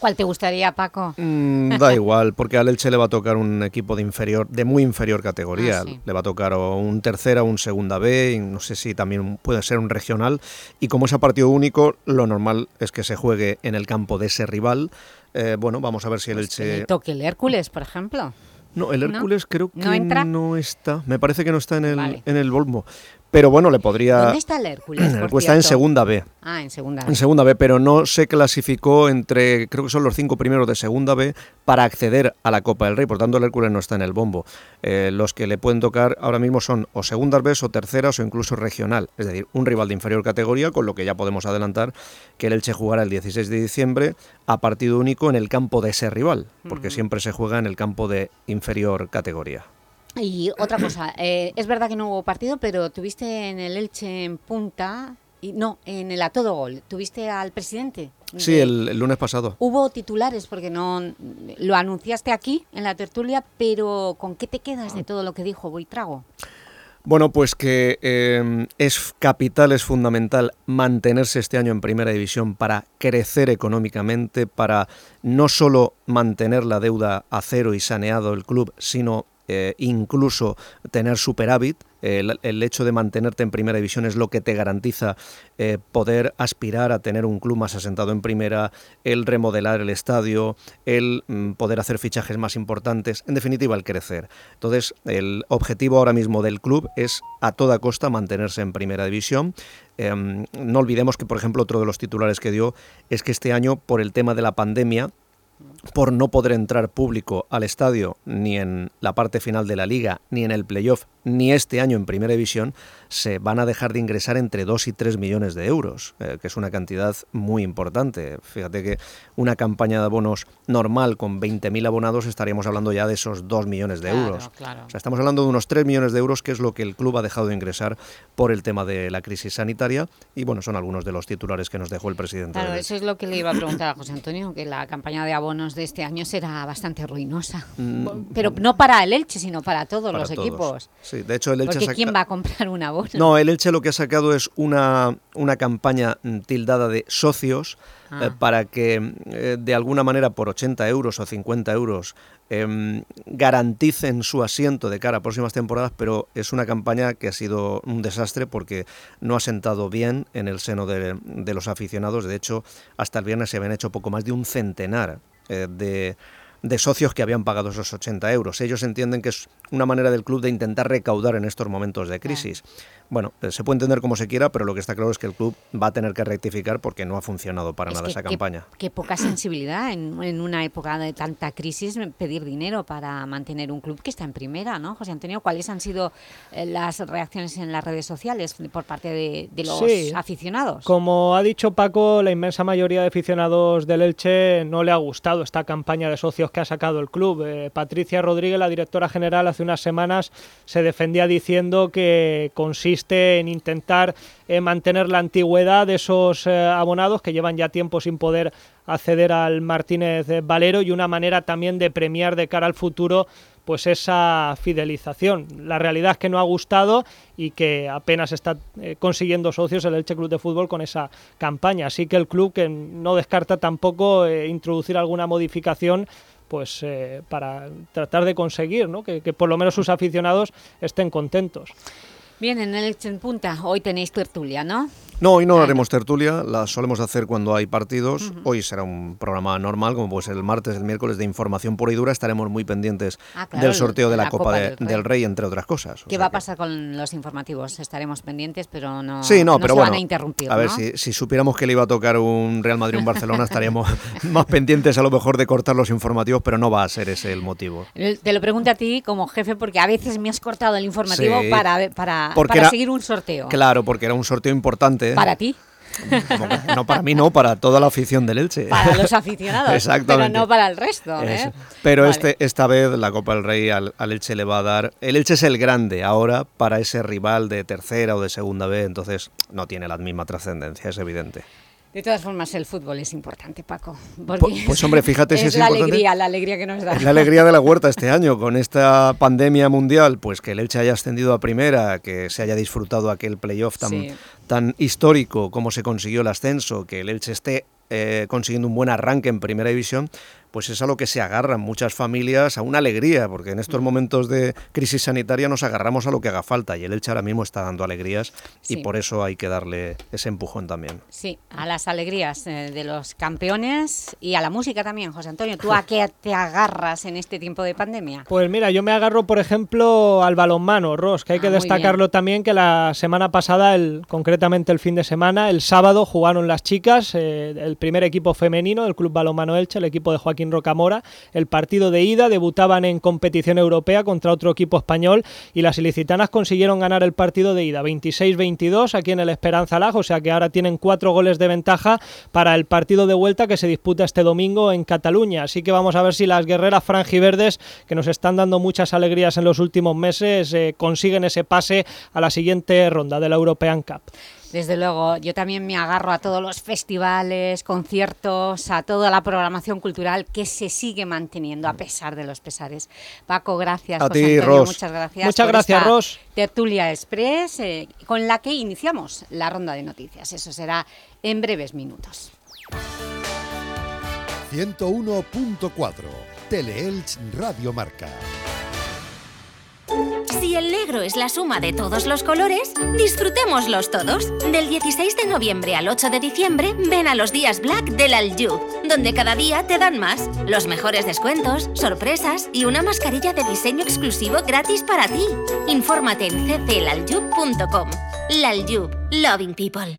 ¿Cuál te gustaría, Paco? Mm, da [laughs] igual, porque al Elche le va a tocar un equipo de inferior, de muy inferior categoría. Ah, le va a tocar un tercera o un segunda B, y no sé si también puede ser un regional. Y como es a partido único, lo normal es que se juegue en el campo de ese rival. Eh, bueno, vamos a ver si el pues Elche... toque el Hércules, por ejemplo. No, el Hércules creo que ¿No, está. Me parece que no está en el, en el Volmo. Pero bueno, le podría... ¿Dónde está el Hércules? [clears throat] El está en segunda B. Ah, en segunda B. En segunda B, pero no se clasificó entre, creo que son los cinco primeros de segunda B para acceder a la Copa del Rey, por tanto el Hércules no está en el bombo. Eh, los que le pueden tocar ahora mismo son o segundas B o terceras o incluso regional, es decir, un rival de inferior categoría, con lo que ya podemos adelantar que el Elche jugará el 16 de diciembre a partido único en el campo de ese rival, porque siempre se juega en el campo de inferior categoría. Y otra cosa, [clears throat] eh, es verdad que no hubo partido, pero tuviste en el Elche en punta, y no, en el a todo gol, ¿tuviste al presidente? Sí, el, lunes pasado. Hubo titulares, porque no lo anunciaste aquí, en la tertulia, pero ¿con qué te quedas de todo lo que dijo Boitrago? Bueno, pues que eh, es capital, es fundamental mantenerse este año en Primera División para crecer económicamente, para no solo mantener la deuda a cero y saneado el club, sino eh, incluso tener superávit. El, hecho de mantenerte en primera división es lo que te garantiza eh, poder aspirar a tener un club más asentado en primera, el remodelar el estadio, el mm, poder hacer fichajes más importantes, en definitiva el crecer. Entonces, el objetivo ahora mismo del club es a toda costa mantenerse en primera división. Em, no olvidemos que, por ejemplo, otro de los titulares que dio es que este año, por el tema de la pandemia, por no poder entrar público al estadio ni en la parte final de la liga, ni en el playoff, ni este año en Primera División, se van a dejar de ingresar entre 2 y 3 millones de euros, eh, que es una cantidad muy importante. Fíjate que una campaña de abonos normal con 20.000 abonados estaríamos hablando ya de esos 2 millones de euros. O sea, estamos hablando de unos 3 millones de euros, que es lo que el club ha dejado de ingresar por el tema de la crisis sanitaria. Y bueno, son algunos de los titulares que nos dejó el presidente. Claro, eso es lo que le iba a preguntar a José Antonio, que la campaña de abonos de este año será bastante ruinosa. Mm. Pero no para el Elche, sino para todos los equipos. Sí, de hecho el Elche... Porque ¿quién va a comprar un abono? No, el Elche lo que ha sacado es una, una campaña tildada de socios eh, ah. para que eh, de alguna manera por 80 euros o 50 euros em, garanticen su asiento de cara a próximas temporadas, pero es una campaña que ha sido un desastre porque no ha sentado bien en el seno de, de los aficionados. De hecho, hasta el viernes se habían hecho poco más de un centenar de de socios que habían pagado esos 80 euros. Ellos entienden que es una manera del club de intentar recaudar en estos momentos de crisis. Bueno, eh, se puede entender como se quiera, pero lo que está claro es que el club va a tener que rectificar porque no ha funcionado para nada esa campaña. Qué poca sensibilidad en, una época de tanta crisis pedir dinero para mantener un club que está en primera, ¿no, José Antonio? ¿Cuáles han sido eh, las reacciones en las redes sociales por parte de, los aficionados? Como ha dicho Paco, la inmensa mayoría de aficionados del Elche no le ha gustado esta campaña de socios que ha sacado el club. Eh, Patricia Rodríguez, la directora general, hace unas semanas se defendía diciendo que consiste en intentar eh, mantener la antigüedad de esos eh, abonados que llevan ya tiempo sin poder acceder al Martínez Valero y una manera también de premiar de cara al futuro pues esa fidelización. La realidad es que no ha gustado y que apenas está eh, consiguiendo socios el Elche Club de Fútbol con esa campaña. Así que el club que no descarta tampoco introducir alguna modificación pues para tratar de conseguir que, que por lo menos sus aficionados estén contentos. Bien, en el en Punta, hoy tenéis tertulia, ¿no? No, hoy no haremos tertulia, la solemos hacer cuando hay partidos. Hoy será un programa normal, como pues el martes, el miércoles, de información pura y dura. Estaremos muy pendientes ah, del sorteo de la, Copa, del, Rey. entre otras cosas. ¿Qué va a pasar con los informativos? Estaremos pendientes, pero no, sí, no, pero se van a interrumpir. A ver, si, si, supiéramos que le iba a tocar un Real Madrid un Barcelona, estaríamos [laughs] más pendientes a lo mejor de cortar los informativos, pero no va a ser ese el motivo. Te lo pregunto a ti como jefe, porque a veces me has cortado el informativo para, para, para seguir un sorteo. Claro, porque era un sorteo importante para ti. No para mí, no, para toda la afición del Elche. Para los aficionados, Exactamente. pero no para el resto. ¿eh? Pero este, esta vez la Copa del Rey al, Elche le va a dar... El Elche es el grande ahora para ese rival de tercera o de segunda vez, entonces no tiene la misma trascendencia, es evidente. De todas formas, el fútbol es importante, Paco. Pues, hombre, fíjate si es, la alegría, la alegría que nos da. la alegría de la huerta este año, con esta pandemia mundial, pues que el Elche haya ascendido a primera, que se haya disfrutado aquel playoff tan, tan histórico como se consiguió el ascenso, que el Elche esté eh, consiguiendo un buen arranque en primera división, pues es a lo que se agarran muchas familias, a una alegría, porque en estos momentos de crisis sanitaria nos agarramos a lo que haga falta y el Elche ahora mismo está dando alegrías y por eso hay que darle ese empujón también. Sí, a las alegrías eh, de los campeones y a la música también, José Antonio. ¿Tú a qué te agarras en este tiempo de pandemia? Pues mira, yo me agarro, por ejemplo, al balonmano, Ross, que hay que Ah, destacarlo también que la semana pasada, el, concretamente el fin de semana, el sábado jugaron las chicas, eh, el primer equipo femenino del Club Balonmano Elche, el equipo de Joaquín Rocamora, el partido de ida, debutaban en competición europea contra otro equipo español y las ilicitanas consiguieron ganar el partido de ida 26-22 aquí en el Esperanza Lag, o sea que ahora tienen cuatro goles de ventaja para el partido de vuelta que se disputa este domingo en Cataluña. Así que vamos a ver si las guerreras franjiverdes, que nos están dando muchas alegrías en los últimos meses, eh, consiguen ese pase a la siguiente ronda de la European Cup. Desde luego, yo también me agarro a todos los festivales, conciertos, a toda la programación cultural que se sigue manteniendo a pesar de los pesares. Paco, gracias. A José ti, Antonio, Ros. Muchas gracias. Muchas por gracias, esta Ros. Tertulia Express, eh, con la que iniciamos la ronda de noticias. Eso será en breves minutos. 101.4 Teleelch Radio Marca. Si el negro es la suma de todos los colores, disfrutémoslos todos. Del 16 de noviembre al 8 de diciembre, ven a los días Black del Aljub, donde cada día te dan más, los mejores descuentos, sorpresas y una mascarilla de diseño exclusivo gratis para ti. Infórmate en cclaljub.com. L'Aljub, loving people.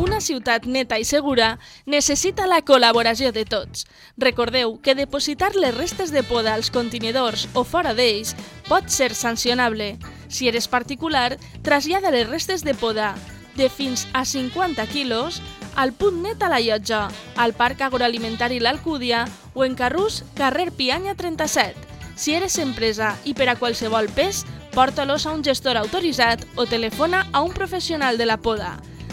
Una ciutat neta i segura necessita la col·laboració de tots. Recordeu que depositar les restes de poda als contenidors o fora d'ells pot ser sancionable. Si eres particular, trasllada les restes de poda de fins a 50 quilos al punt net a la llotja, al Parc Agroalimentari L'Alcúdia o en Carrús, carrer Pianya 37. Si eres empresa i per a qualsevol pes, porta-los a un gestor autoritzat o telefona a un professional de la poda.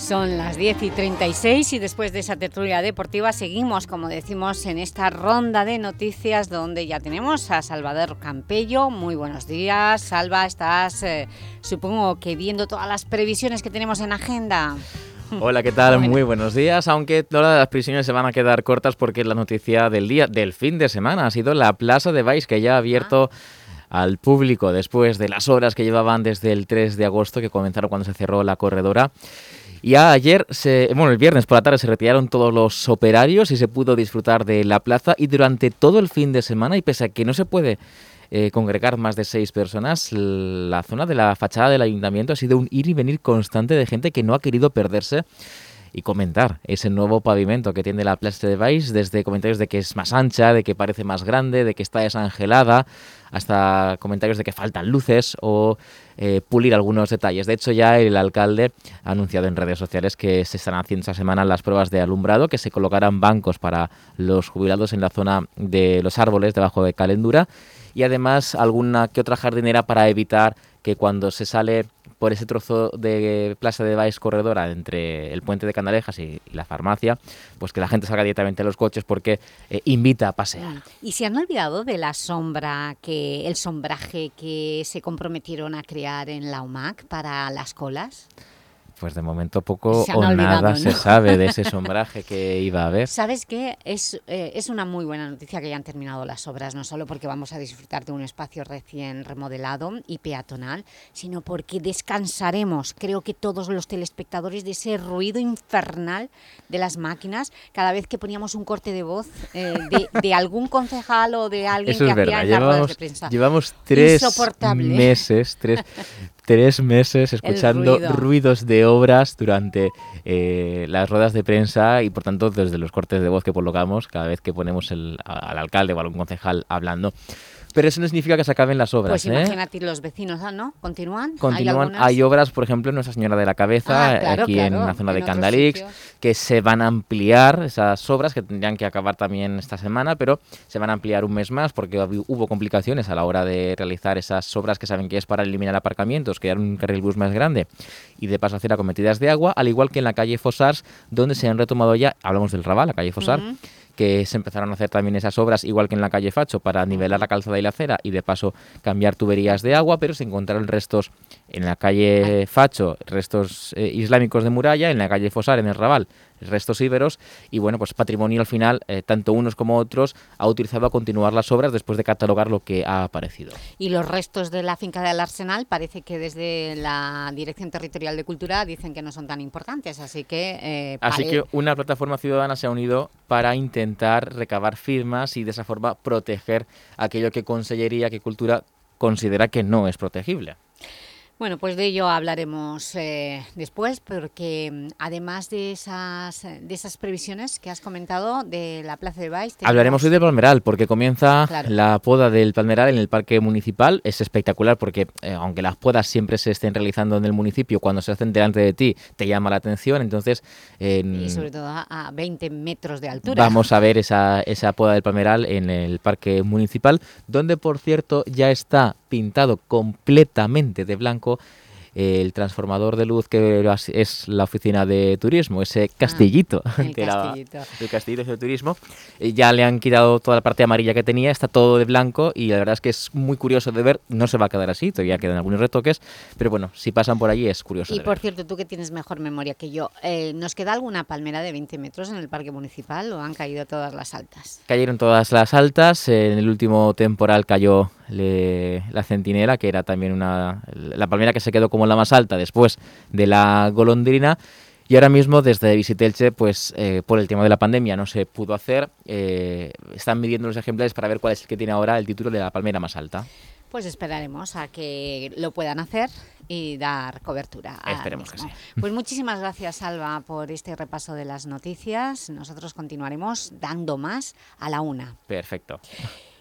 Son las 10 y 36 y después de esa tertulia deportiva seguimos, como decimos, en esta ronda de noticias donde ya tenemos a Salvador Campello. Muy buenos días. Salva, estás, eh, supongo que viendo todas las previsiones que tenemos en agenda. [laughs] Hola, ¿qué tal? Bueno. Muy buenos días. Aunque todas las previsiones se van a quedar cortas porque la noticia del día, del fin de semana, ha sido la Plaza de Baix, que ya ha abierto al público después de las horas que llevaban desde el 3 de agosto, que comenzaron cuando se cerró la corredora. Ya ayer, se, bueno, el viernes por la tarde se retiraron todos los operarios y se pudo disfrutar de la plaza. Y durante todo el fin de semana, y pese a que no se puede eh, congregar más de seis personas, la zona de la fachada del ayuntamiento ha sido un ir y venir constante de gente que no ha querido perderse y comentar ese nuevo pavimento que tiene la Plaza de Baix, desde comentarios de que es más ancha, de que parece más grande, de que está desangelada, hasta comentarios de que faltan luces o eh, pulir algunos detalles. De hecho, ya el alcalde ha anunciado en redes sociales que se están haciendo esta semana las pruebas de alumbrado, que se colocarán bancos para los jubilados en la zona de los árboles debajo de Calendura y además alguna que otra jardinera para evitar que cuando se sale por ese trozo de Plaza de Baix corredora entre el puente de Candalejas y, la farmacia, pues que la gente salga directamente a los coches porque eh, invita a pasear. ¿Y se han olvidado de la sombra, que el sombraje que se comprometieron a crear en la UMAC para las colas? Pues de momento poco o nada ¿no? se sabe de ese [laughs] sombraje que iba a haber. ¿Sabes qué? Es, eh, es una muy buena noticia que ya han terminado las obras, no solo porque vamos a disfrutar de un espacio recién remodelado y peatonal, sino porque descansaremos, creo que todos los telespectadores, de ese ruido infernal de las máquinas cada vez que poníamos un corte de voz eh, de, de algún concejal o de alguien Eso que es verdad, hacía las ruedas de llevamos, prensa. llevamos tres meses, tres, [laughs] tres meses escuchando ruido. ruidos de obras durante eh, las ruedas de prensa y por tanto desde los cortes de voz que colocamos cada vez que ponemos el- al alcalde o a algún concejal hablando. Pero eso no significa que se acaben las obras. Pues ¿eh? imagínate los vecinos, ¿ah, ¿no? ¿Continúan? ¿Hay Continúan, hay, obras, por ejemplo, en Nuestra Señora de la Cabeza, Ah, claro, aquí en la zona de en Candalix, que se van a ampliar esas obras, que tendrían que acabar también esta semana, pero se van a ampliar un mes más porque hubo complicaciones a la hora de realizar esas obras que saben que es para eliminar aparcamientos, crear un carril bus más grande y de paso hacer acometidas de agua, al igual que en la calle Fossars, donde se han retomado ya, hablamos del Raval, la calle Fossar, Ujú. Que se empezaron a hacer también esas obras, igual que en la calle Facho, para nivelar la calzada y la acera y de paso cambiar tuberías de agua, pero se encontraron restos en la calle Facho, restos eh, islámicos de muralla, en la calle Fosar, en el Raval, restos íberos, y bueno, pues patrimonio al final, eh, tanto unos como otros, ha utilizado a continuar las obras después de catalogar lo que ha aparecido. Y los restos de la finca del Arsenal parece que desde la Dirección Territorial de Cultura dicen que no son tan importantes, así que... eh, Así que una plataforma ciudadana se ha unido para intentar recabar firmas y de esa forma proteger aquello que Consellería, que Cultura considera que no es protegible. Bueno, pues de ello hablaremos eh, después, porque mm, además de esas, de esas previsiones que has comentado de la Plaza de Baix... Hablaremos hoy del Palmeral, porque comienza Claro. la poda del Palmeral en el Parque Municipal. Es espectacular porque, eh, aunque las podas siempre se estén realizando en el municipio, cuando se hacen delante de ti te llama la atención. Entonces, en- Y sobre todo a, a 20 metros de altura. vamos a ver esa, esa poda del Palmeral en el Parque Municipal, donde, por cierto, ya está pintado completamente de blanco el transformador de luz que es la oficina de turismo, ese castillito, Ah, [laughs] el que era castillito. el castillito de turismo. Eh, Ya le han quitado toda la parte amarilla que tenía, está todo de blanco y la verdad es que es muy curioso de ver. No se va a quedar así, todavía quedan algunos retoques, pero bueno, si pasan por allí es curioso. Y de por ver. cierto, tú que tienes mejor memoria que yo, eh, ¿nos queda alguna palmera de 20 metros en el Parque Municipal o han caído todas las altas? Cayeron todas las altas, en el último temporal cayó le- la centinela, que era también una la palmera que se quedó como la más alta después de la golondrina. Y ahora mismo desde Visitelche, pues eh, por el tema de la pandemia no se pudo hacer. eh, están midiendo los ejemplares para ver cuál es el que tiene ahora el título de la palmera más alta. Pues esperaremos a que lo puedan hacer y dar cobertura. Esperemos que sí. [laughs] Pues muchísimas gracias, Alba, por este repaso de las noticias. Nosotros continuaremos dando más a la una. Perfecto.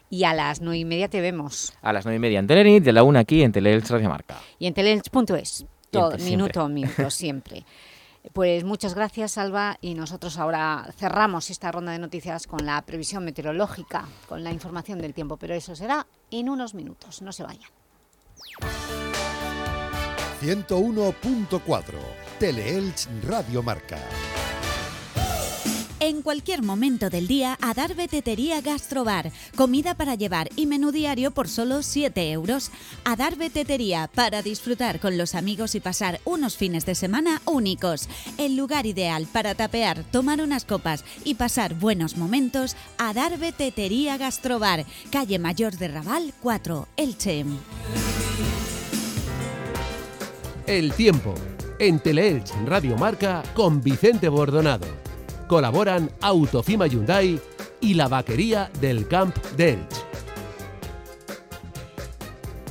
Y a las nueve y media te vemos. A las nueve y media en Telenit, de la una aquí en Teleelch Radio Marca. Y en teleelch.es, todo, Siempre. minuto a minuto, [laughs] siempre. Pues muchas gracias, Alba, y nosotros ahora cerramos esta ronda de noticias con la previsión meteorológica, con la información del tiempo, pero eso será en unos minutos, no se vayan. 101.4 Teleelch Radio Marca. En cualquier momento del día, Adarve Tetería Gastrobar. Comida para llevar y menú diario por solo 7 euros. Adarve Tetería, para disfrutar con los amigos y pasar unos fines de semana únicos. El lugar ideal para tapear, tomar unas copas y pasar buenos momentos, Adarve Tetería Gastrobar. Calle Mayor de Raval 4, Elche. El tiempo. En Teleelch Radio Marca con Vicente Bordonado. Colaboran Autofima Hyundai y la vaquería del Camp de Elch.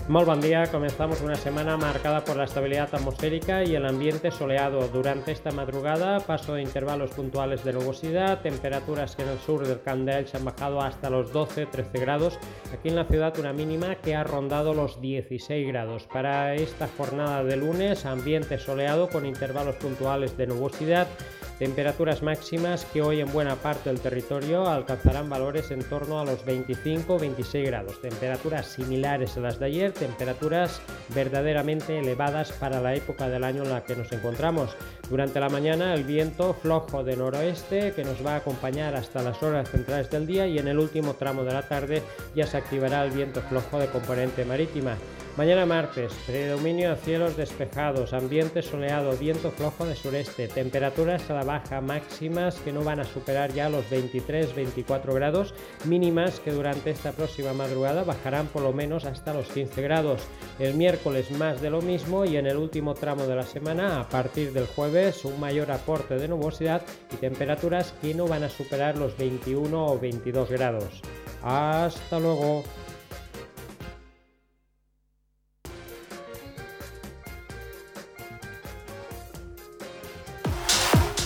Muy buen día, comenzamos una semana marcada por la estabilidad atmosférica y el ambiente soleado. Durante esta madrugada, paso de intervalos puntuales de nubosidad, temperaturas que en el sur del Candel se han bajado hasta los 12-13 grados. Aquí en la ciudad una mínima que ha rondado los 16 grados. Para esta jornada de lunes, ambiente soleado con intervalos puntuales de nubosidad. Temperaturas máximas que hoy en buena parte del territorio alcanzarán valores en torno a los 25-26 grados. Temperaturas similares a las de ayer, temperaturas verdaderamente elevadas para la época del año en la que nos encontramos. Durante la mañana el viento flojo de noroeste que nos va a acompañar hasta las horas centrales del día y en el último tramo de la tarde ya se activará el viento flojo de componente marítima. Mañana martes, predominio a cielos despejados, ambiente soleado, viento flojo de sureste, temperaturas a la baja máximas que no van a superar ya los 23-24 grados, mínimas que durante esta próxima madrugada bajarán por lo menos hasta los 15 grados. El miércoles más de lo mismo y en el último tramo de la semana, a partir del jueves, un mayor aporte de nubosidad y temperaturas que no van a superar los 21 o 22 grados. Hasta luego.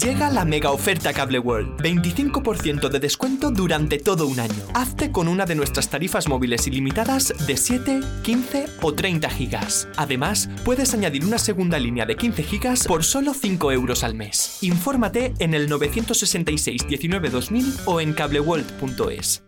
Llega la mega oferta Cable World. 25% de descuento durante todo un año. Hazte con una de nuestras tarifas móviles ilimitadas de 7, 15 o 30 gigas. Además, puedes añadir una segunda línea de 15 gigas por solo 5 euros al mes. Infórmate en el 966 19 2000 o en cableworld.es.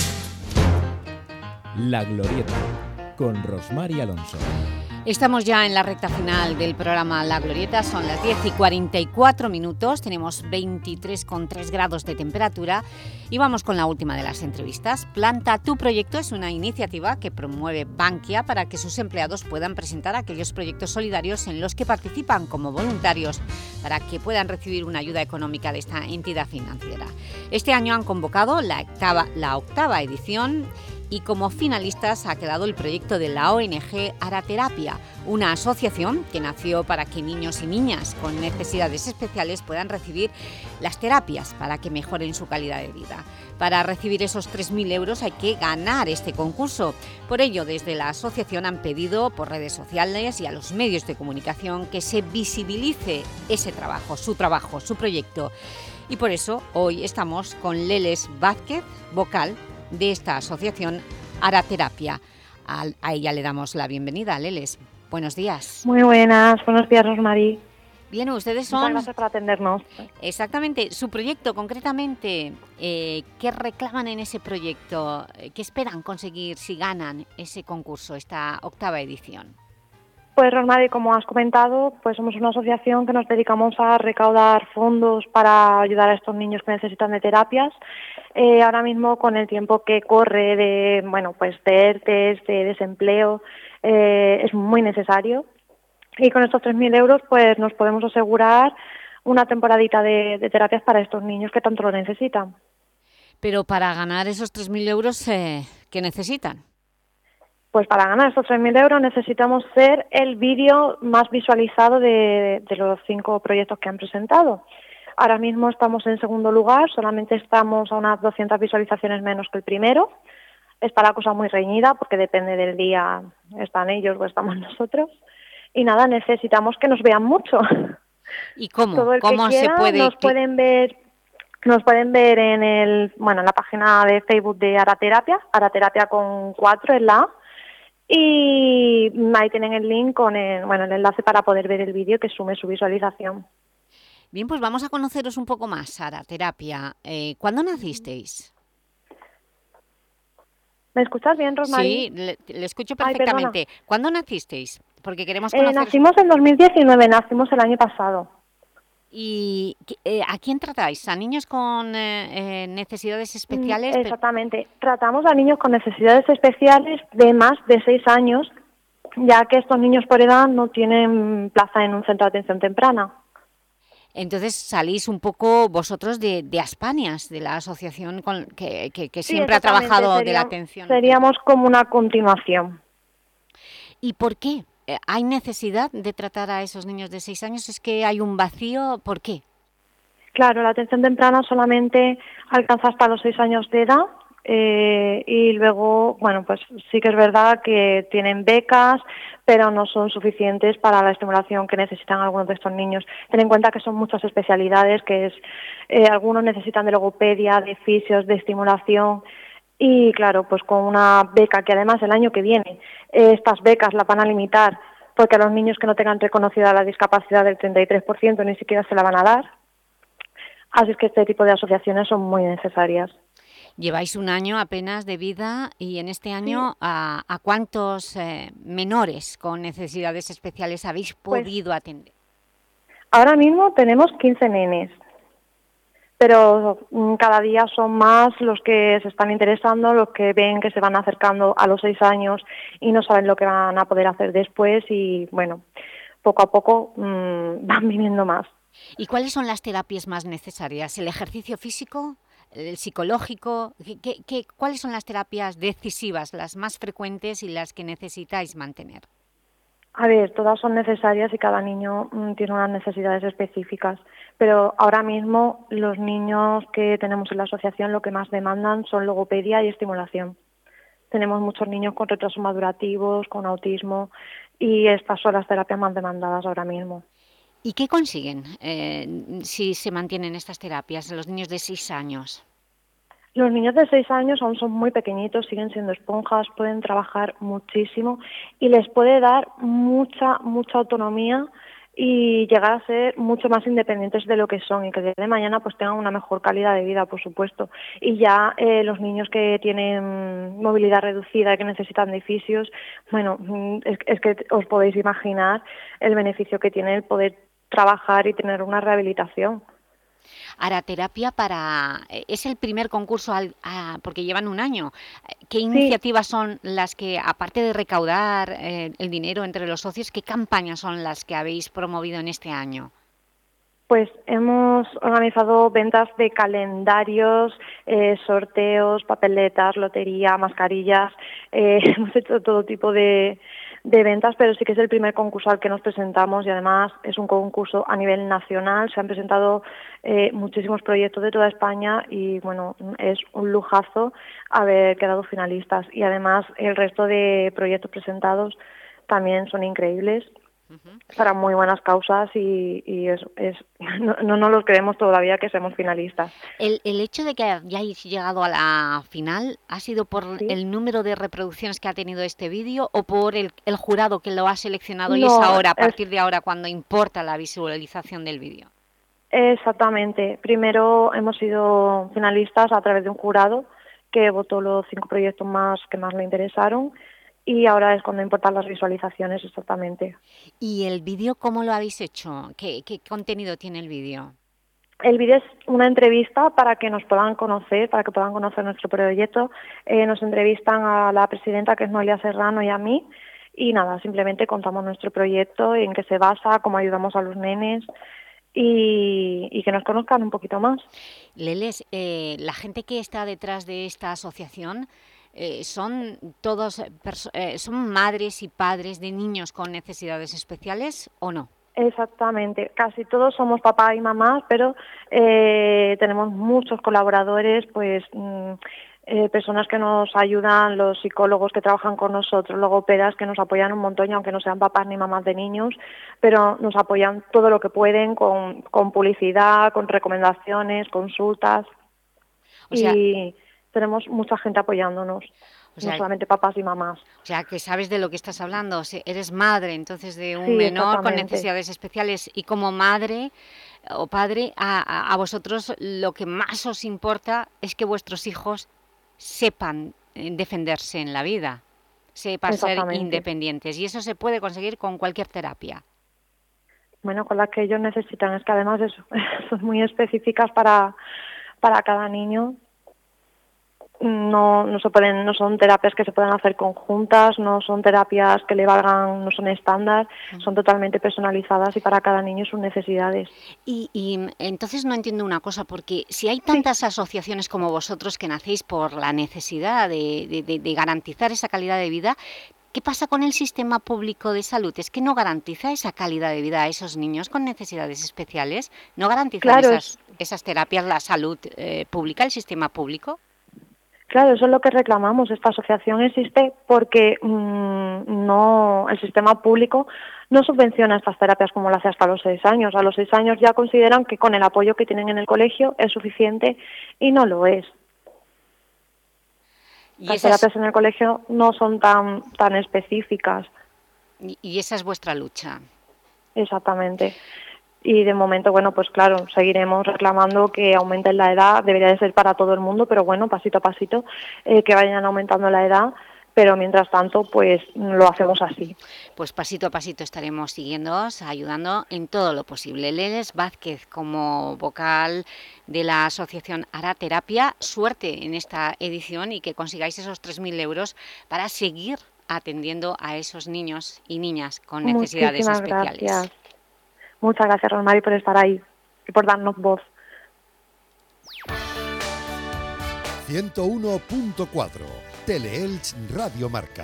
La Glorieta, con Rosmar y Alonso. Estamos ya en la recta final del programa La Glorieta, son las 10 y 44 minutos, tenemos 23,3 grados de temperatura y vamos con la última de las entrevistas. Planta tu proyecto es una iniciativa que promueve Bankia para que sus empleados puedan presentar aquellos proyectos solidarios en los que participan como voluntarios para que puedan recibir una ayuda económica de esta entidad financiera. Este año han convocado la octava, la octava edición y como finalistas ha quedado el proyecto de la ONG Araterapia, una asociación que nació para que niños y niñas con necesidades especiales puedan recibir las terapias para que mejoren su calidad de vida. Para recibir esos 3.000 euros hay que ganar este concurso. Por ello, desde la asociación han pedido por redes sociales y a los medios de comunicación que se visibilice ese trabajo, su trabajo, su proyecto. Y por eso hoy estamos con Leles Vázquez, vocal de esta asociación Araterapia. A ella le damos la bienvenida. Leles, buenos días. Muy buenas, buenos días Rosmarí. Bien, ustedes son... gracias por atendernos. Exactamente. Su proyecto, concretamente, eh, ¿qué reclaman en ese proyecto? ¿Qué esperan conseguir si ganan ese concurso, esta octava edición? Pues Rosmary, como has comentado, pues somos una asociación que nos dedicamos a recaudar fondos para ayudar a estos niños que necesitan de terapias. Eh, ahora mismo con el tiempo que corre de, bueno, pues de ERTES, de desempleo, eh, es muy necesario. Y con estos 3.000 euros pues nos podemos asegurar una temporadita de, terapias para estos niños que tanto lo necesitan. Pero para ganar esos 3.000 euros, eh, ¿qué necesitan? Pues para ganar estos 3.000 euros necesitamos ser el vídeo más visualizado de, los cinco proyectos que han presentado. Ahora mismo estamos en segundo lugar, solamente estamos a unas 200 visualizaciones menos que el primero. Está la cosa muy reñida porque depende del día, están ellos o estamos [laughs] nosotros. Y nada, necesitamos que nos vean mucho. ¿Y cómo? ¿Cómo se puede...? Nos pueden ver nos pueden ver en el, bueno, en la página de Facebook de Araterapia, Araterapia con cuatro en la y ahí tienen el link con el, bueno, el enlace para poder ver el vídeo que sume su visualización. Bien, pues vamos a conoceros un poco más, Sara, terapia. Eh, ¿Cuándo nacisteis? ¿Me escuchas bien, Rosmarie? Sí, le, escucho perfectamente. ¿Cuándo nacisteis? Porque queremos eh, conocer... nacimos en 2019, nacimos el año pasado. ¿Y eh, a quién tratáis? ¿A niños con eh, eh, necesidades especiales? Exactamente. Tratamos a niños con necesidades especiales de más de seis años, ya que estos niños por edad no tienen plaza en un centro de atención temprana. Entonces salís un poco vosotros de, de Aspanias, de la asociación con, que, siempre ha trabajado de la atención. Seríamos como una continuación. ¿Y por qué eh, ¿hay necesidad de tratar a esos niños de seis años? ¿Es que hay un vacío? ¿Por qué? Claro, la atención temprana solamente alcanza hasta los seis años de edad eh, y luego, bueno, pues sí que es verdad que tienen becas, pero no son suficientes para la estimulación que necesitan algunos de estos niños. Ten en cuenta que son muchas especialidades, que es eh, algunos necesitan de logopedia, de fisios, de estimulación y claro, pues con una beca que además el año que viene eh, estas becas las van a limitar porque a los niños que no tengan reconocida la discapacidad del 33% ni siquiera se la van a dar. Así es que este tipo de asociaciones son muy necesarias. Lleváis un año apenas de vida y en este año, ¿a, cuántos eh, menores con necesidades especiales habéis pues podido atender? Ahora mismo tenemos 15 nenes, pero mm, cada día son más los que se están interesando, los que ven que se van acercando a los 6 años y no saben lo que van a poder hacer después y bueno, poco a poco mmm, [laughs] van viniendo más. ¿Y cuáles son las terapias más necesarias? ¿El ejercicio físico? El psicológico? ¿Qué, cuáles son las terapias decisivas, las más frecuentes y las que necesitáis mantener? A ver, todas son necesarias y cada niño mm, tiene unas necesidades específicas, pero ahora mismo los niños que tenemos en la asociación lo que más demandan son logopedia y estimulación. Tenemos muchos niños con retrasos madurativos, con autismo y estas son las terapias más demandadas ahora mismo. ¿Y qué consiguen eh, si se mantienen estas terapias los niños de 6 años? Los niños de 6 años aún son muy pequeñitos, siguen siendo esponjas, pueden trabajar muchísimo y les puede dar mucha, mucha autonomía y llegar a ser mucho más independientes de lo que son y que de mañana pues tengan una mejor calidad de vida, por supuesto. Y ya eh, los niños que tienen movilidad reducida, y que necesitan edificios, bueno, es, es que os podéis imaginar el beneficio que tiene el poder trabajar y tener una rehabilitación. Araterapia para... es el primer concurso, al, porque llevan un año. ¿Qué iniciativas son las que, aparte de recaudar eh, el dinero entre los socios, qué campañas son las que habéis promovido en este año? Pues hemos organizado ventas de calendarios, eh, sorteos, papeletas, lotería, mascarillas, eh, [laughs] hemos hecho todo tipo de, de ventas, pero sí que es el primer concurso al que nos presentamos y además es un concurso a nivel nacional. Se han presentado eh, muchísimos proyectos de toda España y bueno, es un lujazo haber quedado finalistas y además el resto de proyectos presentados también son increíbles para muy buenas causas y, es, [laughs] no, no nos lo creemos todavía que seamos finalistas. El, el hecho de que hayáis llegado a la final ha sido por el número de reproducciones que ha tenido este vídeo o por el, el, jurado que lo ha seleccionado y es ahora, a partir de ahora, cuando importa la visualización del vídeo. Exactamente. Primero hemos sido finalistas a través de un jurado que votó los cinco proyectos más que más le interesaron y ahora es cuando importan las visualizaciones exactamente. ¿Y el vídeo cómo lo habéis hecho? ¿Qué, contenido tiene el vídeo? El vídeo es una entrevista para que nos puedan conocer, para que puedan conocer nuestro proyecto. Eh, nos entrevistan a la presidenta, que es Noelia Serrano, y a mí. Y nada, simplemente contamos nuestro proyecto, en qué se basa, cómo ayudamos a los nenes y, que nos conozcan un poquito más. Leles, eh, la gente que está detrás de esta asociación eh, son todos eh, son madres y padres de niños con necesidades especiales o no? Exactamente, casi todos somos papá y mamá, pero eh, tenemos muchos colaboradores, pues mm, personas que nos ayudan, los psicólogos que trabajan con nosotros, logopedas que nos apoyan un montón, aunque no sean papás ni mamás de niños, pero nos apoyan todo lo que pueden con, con publicidad, con recomendaciones, consultas. y tenemos mucha gente apoyándonos, no solamente papás y mamás. O sea, que sabes de lo que estás hablando, eres madre entonces de un menor con necesidades especiales y como madre o padre, a, vosotros lo que más os importa es que vuestros hijos sepan eh, defenderse en la vida, sepan ser independientes y eso se puede conseguir con cualquier terapia. Bueno, con las que ellos necesitan, es que además eso, [laughs] son muy específicas para, para cada niño no, no se pueden, no son terapias que se puedan hacer conjuntas, no son terapias que le valgan, no son estándar, son totalmente personalizadas y para cada niño sus necesidades. Y, y entonces no entiendo una cosa, porque si hay tantas asociaciones como vosotros que nacéis por la necesidad de, de, de garantizar esa calidad de vida, ¿Qué pasa con el sistema público de salud? ¿Es que no garantiza esa calidad de vida a esos niños con necesidades especiales? ¿No garantiza esas, terapias la salud eh, pública, el sistema público? Claro, eso es lo que reclamamos. Esta asociación existe porque mm, no el sistema público no subvenciona estas terapias como lo hace hasta los seis años. A los seis años ya consideran que con el apoyo que tienen en el colegio es suficiente y no lo es. Las terapias en el colegio no son tan, tan específicas. Y esa es vuestra lucha. Exactamente y de momento, bueno, pues claro, seguiremos reclamando que aumenten la edad, debería de ser para todo el mundo, pero bueno, pasito a pasito, eh, que vayan aumentando la edad, pero mientras tanto, pues lo hacemos así. Pues pasito a pasito estaremos siguiéndoos, ayudando en todo lo posible. Leles Vázquez, como vocal de la asociación Ara Terapia, suerte en esta edición y que consigáis esos 3.000 euros para seguir atendiendo a esos niños y niñas con necesidades especiales. Gracias. Muchas gracias, Rosmary, por estar ahí y por darnos voz. 101.4 Teleelch Radio Marca.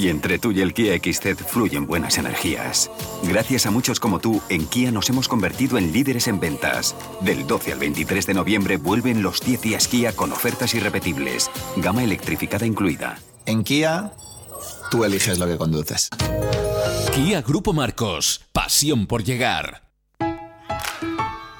Y entre tú y el Kia XZ fluyen buenas energías. Gracias a muchos como tú, en Kia nos hemos convertido en líderes en ventas. Del 12 al 23 de noviembre vuelven los 10 días Kia con ofertas irrepetibles. Gama electrificada incluida. En Kia, tú eliges lo que conduces. Kia Grupo Marcos. Pasión por llegar.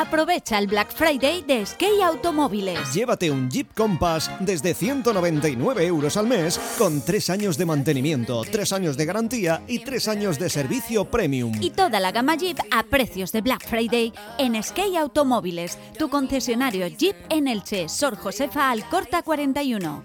Aprovecha el Black Friday de Skate Automóviles. Llévate un Jeep Compass desde 199 euros al mes con 3 años de mantenimiento, 3 años de garantía y 3 años de servicio premium. Y toda la gama Jeep a precios de Black Friday en Skate Automóviles, tu concesionario Jeep en Elche, Sor Josefa Alcorta 41.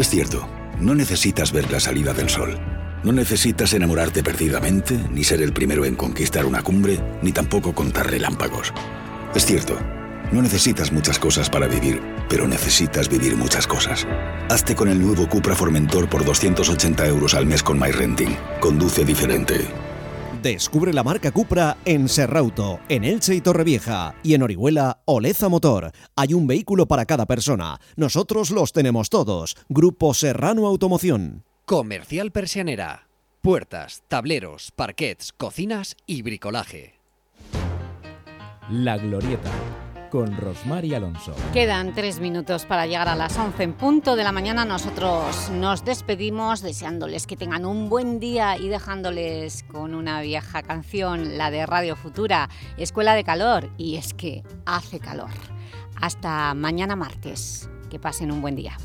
Es cierto, no necesitas ver la salida del sol. No necesitas enamorarte perdidamente, ni ser el primero en conquistar una cumbre, ni tampoco contar relámpagos. Es cierto, no necesitas muchas cosas para vivir, pero necesitas vivir muchas cosas. Hazte con el nuevo Cupra Formentor por 280 euros al mes con MyRenting. Conduce diferente. Descubre la marca Cupra en Serrauto, en Elche y Torrevieja y en Orihuela Oleza Motor. Hay un vehículo para cada persona. Nosotros los tenemos todos. Grupo Serrano Automoción. Comercial Persianera. Puertas, tableros, parquets, cocinas y bricolaje. La Glorieta, con Rosmar y Alonso. Quedan tres minutos para llegar a las 11 en punto de la mañana. Nosotros nos despedimos deseándoles que tengan un buen día y dejándoles con una vieja canción, la de Radio Futura, Escuela de Calor. Y es que hace calor. Hasta mañana martes. Que pasen un buen día.